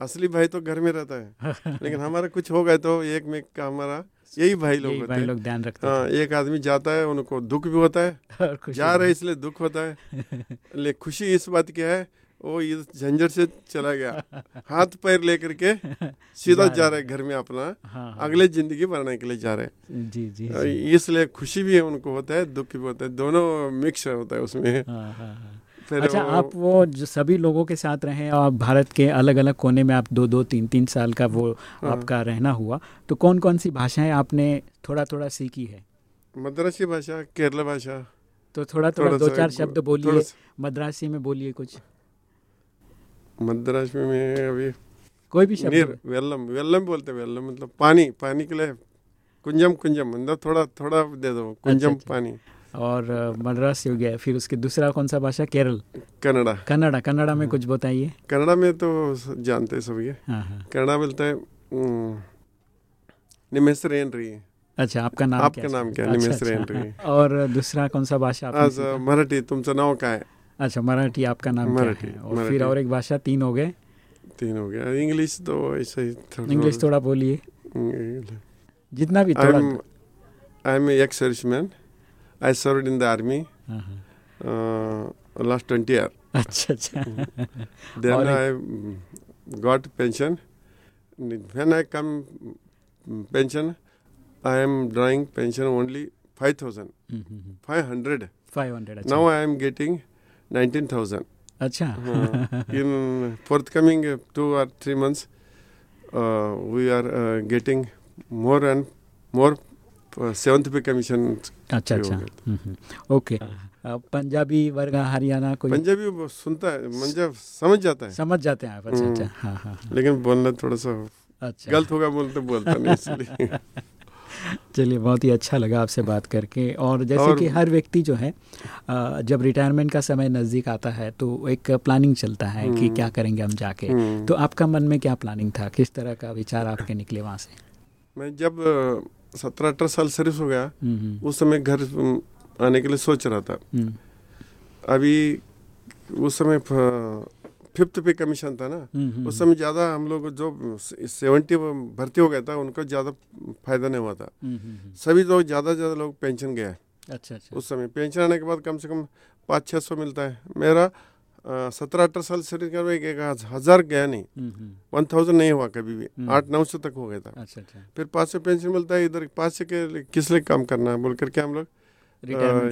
असली भाई तो घर में रहता है। लेकिन हमारा कुछ हो गए तो एक में का हमारा यही भाई लोग होते भाई हैं। लोग ध्यान रखते हाँ एक आदमी जाता है उनको दुख भी होता है। जा रहे इसलिए दुख होता है। लेकिन खुशी इस बात की है वो इस झंझट से चला गया। हाथ पैर लेकर के सीधा जा रहे घर में अपना। हाँ हाँ अगले ज़िंदगी भरने के लिए जा रहे जी जी जी। इसलिए खुशी भी है उनको होता है दुख भी होता है दोनों मिक्स होता है उसमें। हाँ हाँ हाँ। अच्छा वो- आप वो जो सभी लोगों के साथ रहे और भारत के अलग अलग कोने में आप दो दो तीन तीन साल का वो हाँ। आपका रहना हुआ तो कौन कौन सी भाषाएँ आपने थोड़ा थोड़ा सीखी है? मद्रासी भाषा केरला भाषा। तो थोड़ा थोड़ा थोड़ा दो चार शब्द बोलिए मद्रासी में बोलिए कुछ। मद्रास में मैं अभी कोई भी शब्द वेल्लम वेल्लम बोलते वेल्लम मतलब पानी पानी के लिए कुंजम कुंजम मतलब थोड़ा थोड़ा दे दो अच्छा, कुंजम अच्छा, पानी। और मद्रास हो गया फिर उसके दूसरा कौन सा भाषा? केरल। कन्नड़ा कन्नड़ा कन्नड़ा में कुछ बताइए। कन्नड़ा में तो जानते हैं सभी। हाँ, हाँ। कन्नड़ा बोलते हैं रही अच्छा आपका नाम आपका क्या नाम क्या अच्छा, निमेसरेंड्री अच्छा, और दूसरा कौन सा भाषा मराठी तुमचं नाव काय अच्छा मराठी आपका नाम मराठी, क्या है? और। फिर और एक भाषा तीन हो गए? तीन हो गया। इंग्लिश तो ऐसा ही इंग्लिश थोड़ा बोलिए। जितना भी आई थोड़ा am I am ex serviceman I serve in the army. Last twenty year अच्छा अच्छा। Then I I pension pension. When I come mm, pension, I am drawing pension only 5,000, 500. Five hundred Now I am getting 19,000. अच्छा। In forthcoming uh, two or three months, uh, we are uh, getting more and more uh, seventh pay commission. अच्छा अच्छा। Okay Punjabi वर्ग हरियाणा कोई? पंजाबी सुनता है पंजाब समझ जाता है। समझ जाते हैं आप। अच्छा हम्म। अच्छा। हाँ हाँ हाँ, लेकिन बोलना थोड़ा सा अच्छा। गलत होगा बोलते बोलता नहीं इसलिए। चलिए बहुत ही अच्छा लगा आपसे बात करके। और जैसे और- कि हर व्यक्ति जो है जब रिटायरमेंट का समय नज़दीक आता है तो एक प्लानिंग चलता है कि हम्म। क्या करेंगे हम जाके। हम्म। तो आपका मन में क्या प्लानिंग था? किस तरह का विचार आपके निकले वहाँ से? मैं जब सत्रह अठारह साल सर्विस हो गया हम्म, उस समय घर आने के लिए सोच रहा था। अभी उस समय फिफ्थ पे कमीशन था ना। हम्म, हम्म, उस समय ज़्यादा हम लोग जो सेवेंटी भर्ती हो गया था उनको ज़्यादा फ़ायदा नहीं हुआ था। हम्म, हम्म, हम्म, सभी लोग ज़्यादा ज़्यादा लोग पेंशन गया अच्छा अच्छा। उस समय पेंशन आने के बाद कम से कम पाँच छः सौ मिलता है। मेरा सत्रह अठारह साल सर्विस कर एक एक हज़ार गया नहीं। हम्म, हम्म, वन थाउज़ेंड नहीं हुआ कभी भी। हम्म। आठ नौ सौ तक हो गया था। अच्छा अच्छा। फिर पाँच सौ पेंशन मिलता है इधर पाँच सौ के किस लिए काम करना है? बोल करके हम लोग।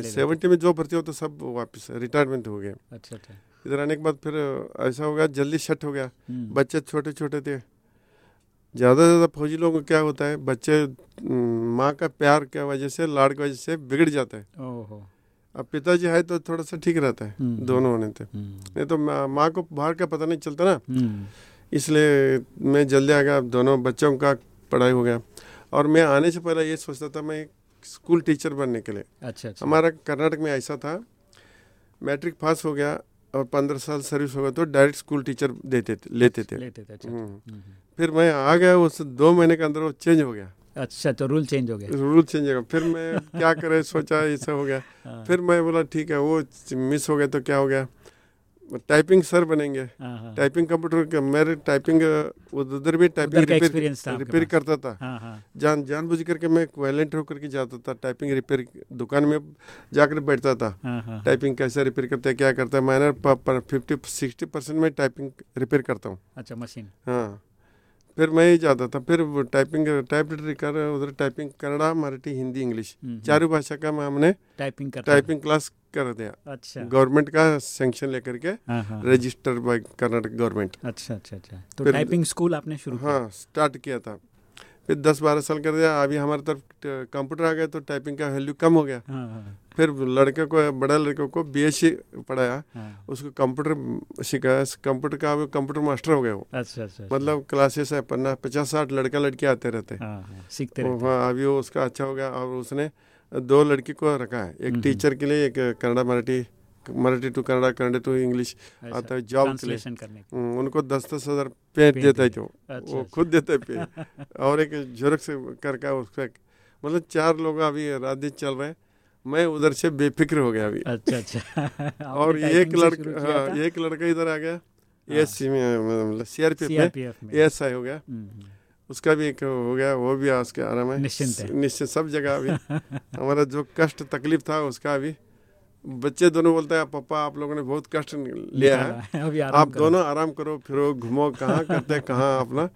सेवेंटी में जो भर्ती हो तो सब वापस रिटायरमेंट हो गया। अच्छा अच्छा। इधर आने के बाद फिर ऐसा हो गया जल्दी शट हो गया। हम्म, बच्चे छोटे छोटे थे। ज़्यादा से ज़्यादा फौजी लोगों को क्या होता है बच्चे माँ का प्यार की वजह से लाड़ की वजह से बिगड़ जाते हैं। अब पिताजी है तो थोड़ा सा ठीक रहता है हम्म। दोनों होने थे। हम्म, नहीं तो माँ को बाहर का पता नहीं चलता ना। इसलिए मैं जल्दी आ गया दोनों बच्चों का पढ़ाई हो गया। और मैं आने से पहले ये सोचता था मैं स्कूल टीचर बनने के लिए। अच्छा अच्छा। हमारा कर्नाटक में ऐसा था मैट्रिक पास हो गया और पंद्रह साल सर्विस हो गया तो डायरेक्ट स्कूल टीचर देते थे लेते थे। लेते थे अच्छा हम्म। हम्म, हम्म। फिर मैं आ गया उस दो महीने के अंदर वो चेंज हो गया। अच्छा तो रूल चेंज हो गया। रूल चेंज हो गया। फिर मैं क्या करे सोचा ऐसा हो गया। हाँ, फिर मैं बोला ठीक है वो मिस हो गया तो क्या हो गया? टाइपिंग सर बनेंगे टाइपिंग कंप्यूटर का मेरे टाइपिंग उधर भी टाइपिंग रिपेयर रिपेयर करता था। हाँ हाँ। जान जानबूझ करके मैं वायलेंट होकर के जाता था टाइपिंग रिपेयर दुकान में जाकर बैठता था। हाँ हाँ। टाइपिंग कैसे रिपेयर करते हैं क्या करता है मैंने फिफ्टी सिक्सटी परसेंट में टाइपिंग रिपेयर करता हूँ। अच्छा मशीन हाँ। फिर मैं ही जाता था फिर टाइपिंग टाइप कर उधर टाइपिंग कन्नड़ा मराठी हिंदी इंग्लिश हम्म, चारों भाषा का मैं हमने टाइपिंग टाइपिंग क्लास कर दिया। अच्छा। गवर्नमेंट का सेंक्शन लेकर के हाँ हाँ रजिस्टर बाय कर्नाटक गवर्नमेंट अच्छा अच्छा अच्छा। तो टाइपिंग स्कूल आपने शुरू किया? हाँ स्टार्ट किया था। फिर दस बारह साल कर दिया। अभी हमारे तरफ़ कंप्यूटर आ गया तो टाइपिंग का वैल्यू कम हो गया। हाँ हाँ फिर लड़के को बड़ा लड़के को बी पढ़ाया। हाँ। उसको कंप्यूटर सिखाया। कंप्यूटर का वो कंप्यूटर मास्टर हो गया वो। अच्छा अच्छा अच्छा। मतलब क्लासेस है पन्ना पचास साठ लड़का लड़के आते रहते। हैं हाँ हाँ सीखते रहते। हैं। हाँ अभी वो उसका अच्छा हो गया और उसने दो लड़की को रखा है। एक हम्म। टीचर के लिए एक Kannada Marathi Marathi to Kannada Kannada to English आता है जॉब के लिए। करने हम्म, उनको दस दस हज़ार पे पे देता है जो। अच्छा, वो अच्छा। खुद देता है पे और एक झुरक से करके उसका मतलब चार लोग अभी दिन चल रहे हैं। मैं उधर से बेफिक्र हो गया अभी। अच्छा अच्छा। और एक से लड़का हाँ एक लड़का इधर आ गया। हाँ। एस सी में मतलब सीआरपीएफ में। CRPF में। एस आई हो गया। हम्म, हम्म। उसका भी एक हो गया वो भी आज के आराम है निश्चिंत है। निश्चित सब जगह अभी हमारा जो कष्ट तकलीफ़ था उसका अभी बच्चे दोनों बोलते हैं पापा आप लोगों ने बहुत कष्ट लिया है। अभी आप। दोनों आराम करो फिरो घूमो कहाँ करते हैं कहाँ अपना।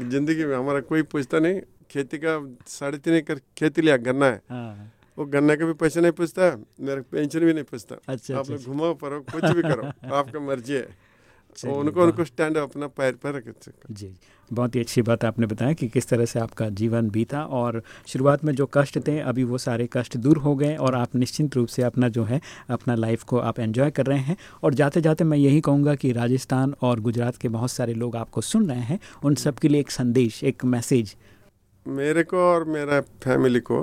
ज़िंदगी में हमारा कोई पूछता नहीं खेती का साढ़े तीन एकड़ खेती लिया गन्ना है। हाँ। वो गन्ने के भी पैसे नहीं पूछता है मेरा पेंशन भी नहीं पूछता। अच्छा आप अच्छा। लोग घुमाओ परो कुछ भी करो आपका मर्ज़ी है। तो उनको उनको स्टैंड अपना पैर पर रख सकते जी। बहुत ही अच्छी बात आपने बताया कि किस तरह से आपका जीवन बीता और शुरुआत में जो कष्ट थे अभी वो सारे कष्ट दूर हो गए और आप निश्चिंत रूप से अपना जो है अपना लाइफ को आप एंजॉय कर रहे हैं। और जाते जाते मैं यही कहूँगा कि राजस्थान और गुजरात के बहुत सारे लोग आपको सुन रहे हैं उन सब के लिए एक संदेश एक मैसेज मेरे को और मेरा फैमिली को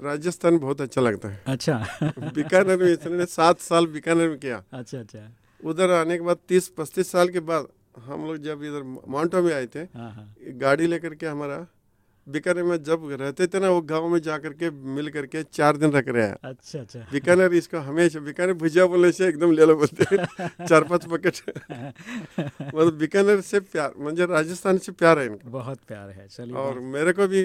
राजस्थान बहुत अच्छा लगता है। अच्छा। बीकानेर में इसने सात साल बीकानेर में किया। अच्छा अच्छा। उधर आने के बाद तीस पच्चीस साल के बाद हम लोग जब इधर माउंटो में आए थे हाँ हाँ। गाड़ी लेकर के हमारा बीकानेर में जब रहते थे ना वो गाँव में जा करके मिल करके चार दिन रख रहे हैं। अच्छा अच्छा। बीकानेर इसको हमेशा बीकानेर भुजिया बोलने से एकदम ले लो बोलते। चार पाँच पैकेट मतलब बीकानेर से प्यार म्हणजे राजस्थान से प्यार है इनका। बहुत प्यार है चलिए और मेरे को भी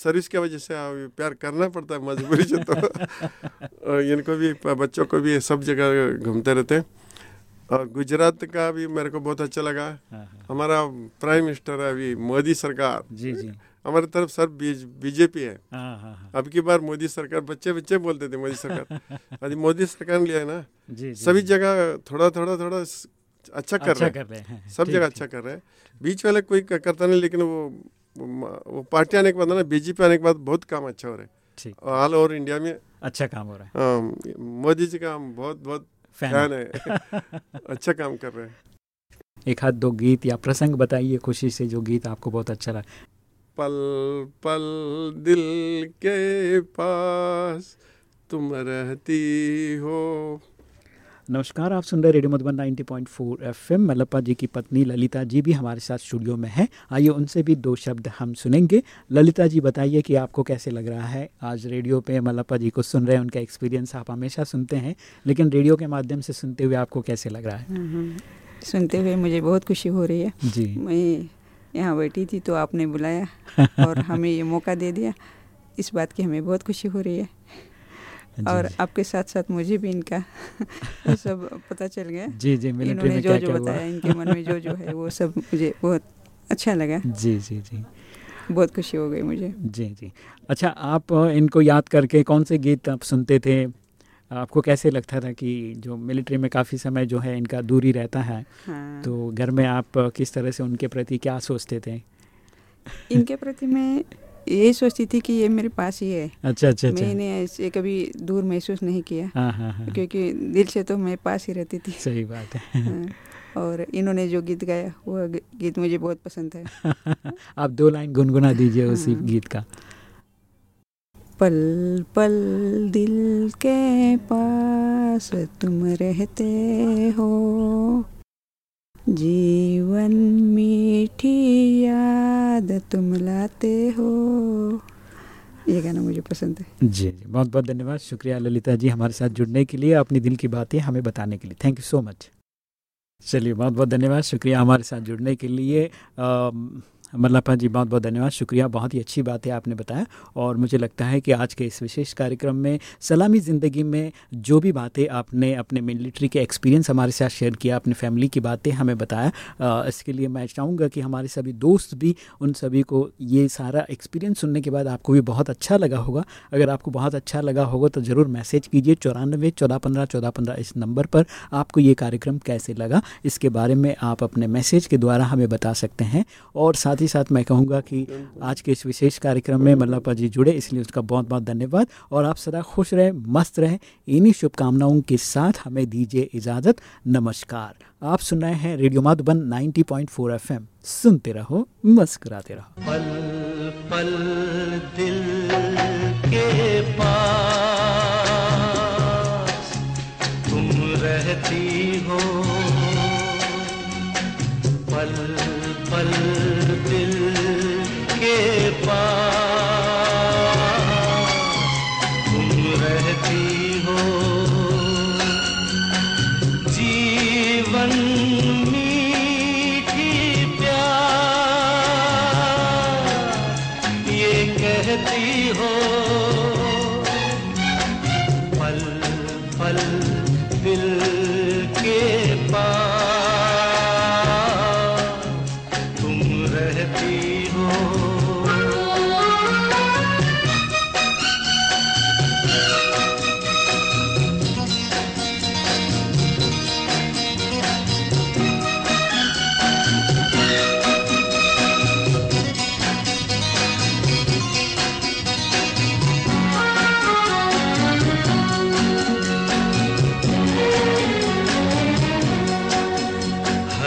सर्विस की वजह से प्यार करना पड़ता है मजबूरी से तो। इनको भी बच्चों को भी सब जगह घूमते रहते हैं। और गुजरात का भी मेरे को बहुत अच्छा लगा। हाँ हाँ। हमारा प्राइम मिनिस्टर है अभी मोदी सरकार। जी जी। हमारी तरफ़ सर बीजेपी है। हाँ अब की बार मोदी सरकार बच्चे बच्चे बोलते थे मोदी सरकार। अभी मोदी सरकार लिया है ना। जी जी सभी जगह थोड़ा थोड़ा थोड़ा अच्छा कर अच्छा रहे कर रहे हैं। सब जगह अच्छा कर रहे हैं। बीच वाले कोई करता नहीं लेकिन वो वो वो पार्टी आने के बाद ना बीजेपी आने के बाद बहुत काम अच्छा हो रहा है। ऑल ओवर इंडिया में अच्छा काम हो रहा है। मोदी जी का हम बहुत बहुत फ़ैन है। अच्छा काम कर रहे हैं। एक हाथ दो गीत या प्रसंग बताइए खुशी से जो गीत आपको बहुत अच्छा लगा। पल पल दिल के पास तुम रहती हो। नमस्कार आप सुन रहे रेडियो मधुबन 90.4 एफएम। मल्लप्पा जी की पत्नी ललिता जी भी हमारे साथ स्टूडियो में है। आइए उनसे भी दो शब्द हम सुनेंगे। ललिता जी बताइए कि आपको कैसे लग रहा है? आज रेडियो पे मल्लप्पा जी को सुन रहे हैं उनका एक्सपीरियंस आप हमेशा सुनते हैं लेकिन रेडियो के माध्यम से सुनते हुए आपको कैसे लग रहा है? सुनते हुए मुझे बहुत खुशी हो रही है। जी। मैं यहाँ बैठी थी तो आपने बुलाया और हमें ये मौका दे दिया। इस बात की हमें बहुत खुशी हो रही है। और आपके साथ साथ मुझे भी इनका सब पता चल गया। जी जी मिलिट्री में जो क्या जो क्या बताया इनके मन में जो जो है वो सब मुझे बहुत अच्छा लगा। जी जी जी। बहुत खुशी हो गई मुझे। जी जी। अच्छा आप इनको याद करके कौन से गीत आप सुनते थे? आपको कैसे लगता था कि जो मिलिट्री में काफ़ी समय जो है इनका दूरी रहता है हाँ। तो घर में आप किस तरह से उनके प्रति क्या सोचते थे? इनके प्रति मैं यही सोचती थी कि ये मेरे पास ही है। अच्छा अच्छा अच्छा। मैंने ऐसे कभी दूर महसूस नहीं किया। हाँ हाँ हाँ। क्योंकि दिल से तो मैं पास ही रहती थी। सही बात है। हाँ, और इन्होंने जो गीत गाया वो गीत मुझे बहुत पसंद है। आप दो लाइन गुनगुना दीजिए उसी हाँ। गीत का। पल पल दिल के पास तुम रहते हो। जीवन मीठी याद तुम लाते हो। ये गाना मुझे पसंद है। जी जी। बहुत बहुत धन्यवाद। शुक्रिया ललिता जी हमारे साथ जुड़ने के लिए अपनी दिल की बातें हमें बताने के लिए। थैंक यू सो मच चलिए बहुत बहुत धन्यवाद। शुक्रिया हमारे साथ जुड़ने के लिए। अम, मल्लापा जी बहुत बहुत धन्यवाद। शुक्रिया, बहुत ही अच्छी बात है आपने बताया और मुझे लगता है कि आज के इस विशेष कार्यक्रम में, सलामी ज़िंदगी में जो भी बातें आपने अपने मिलिट्री के एक्सपीरियंस हमारे साथ शेयर किया, अपने फैमिली की बातें हमें बताया इसके लिए मैं चाहूँगा कि हमारे सभी दोस्त भी, उन सभी को ये सारा एक्सपीरियंस सुनने के बाद आपको भी बहुत अच्छा लगा होगा। अगर आपको बहुत अच्छा लगा होगा तो ज़रूर मैसेज कीजिए चौरानबे चौदह पंद्रह चौदह पंद्रह इस नंबर पर, आपको ये कार्यक्रम कैसे लगा, इसके बारे में आप अपने मैसेज के द्वारा हमें बता सकते हैं। और साथ ही साथ मैं कहूँगा कि आज के इस विशेष कार्यक्रम में मल्लापा जी जुड़े, इसलिए उसका बहुत बहुत धन्यवाद। और आप सदा खुश रहें, मस्त रहें, इन्हीं शुभकामनाओं के साथ हमें दीजिए इजाज़त। नमस्कार। आप सुन रहे हैं रेडियो माधुबन 90.4 एफएम। सुनते रहो, मुस्कुराते रहो। पल पल दिल के पास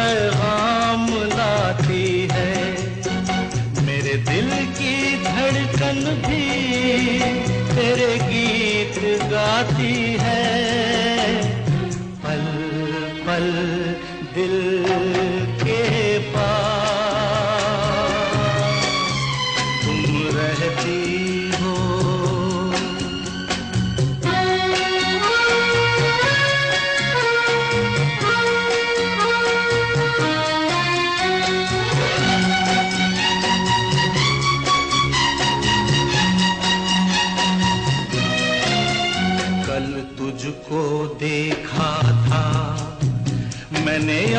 पैगाम लाती है। मेरे दिल की धड़कन भी तेरे गीत गाती है। पल पल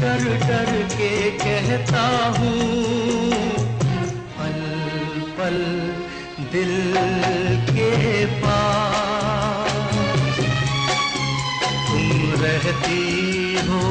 डर डर के कहता हूँ पल पल दिल के पास। तुम रहती हो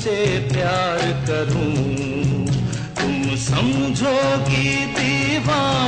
तुमसे प्यार करूँ। तुम समझोगी दीवार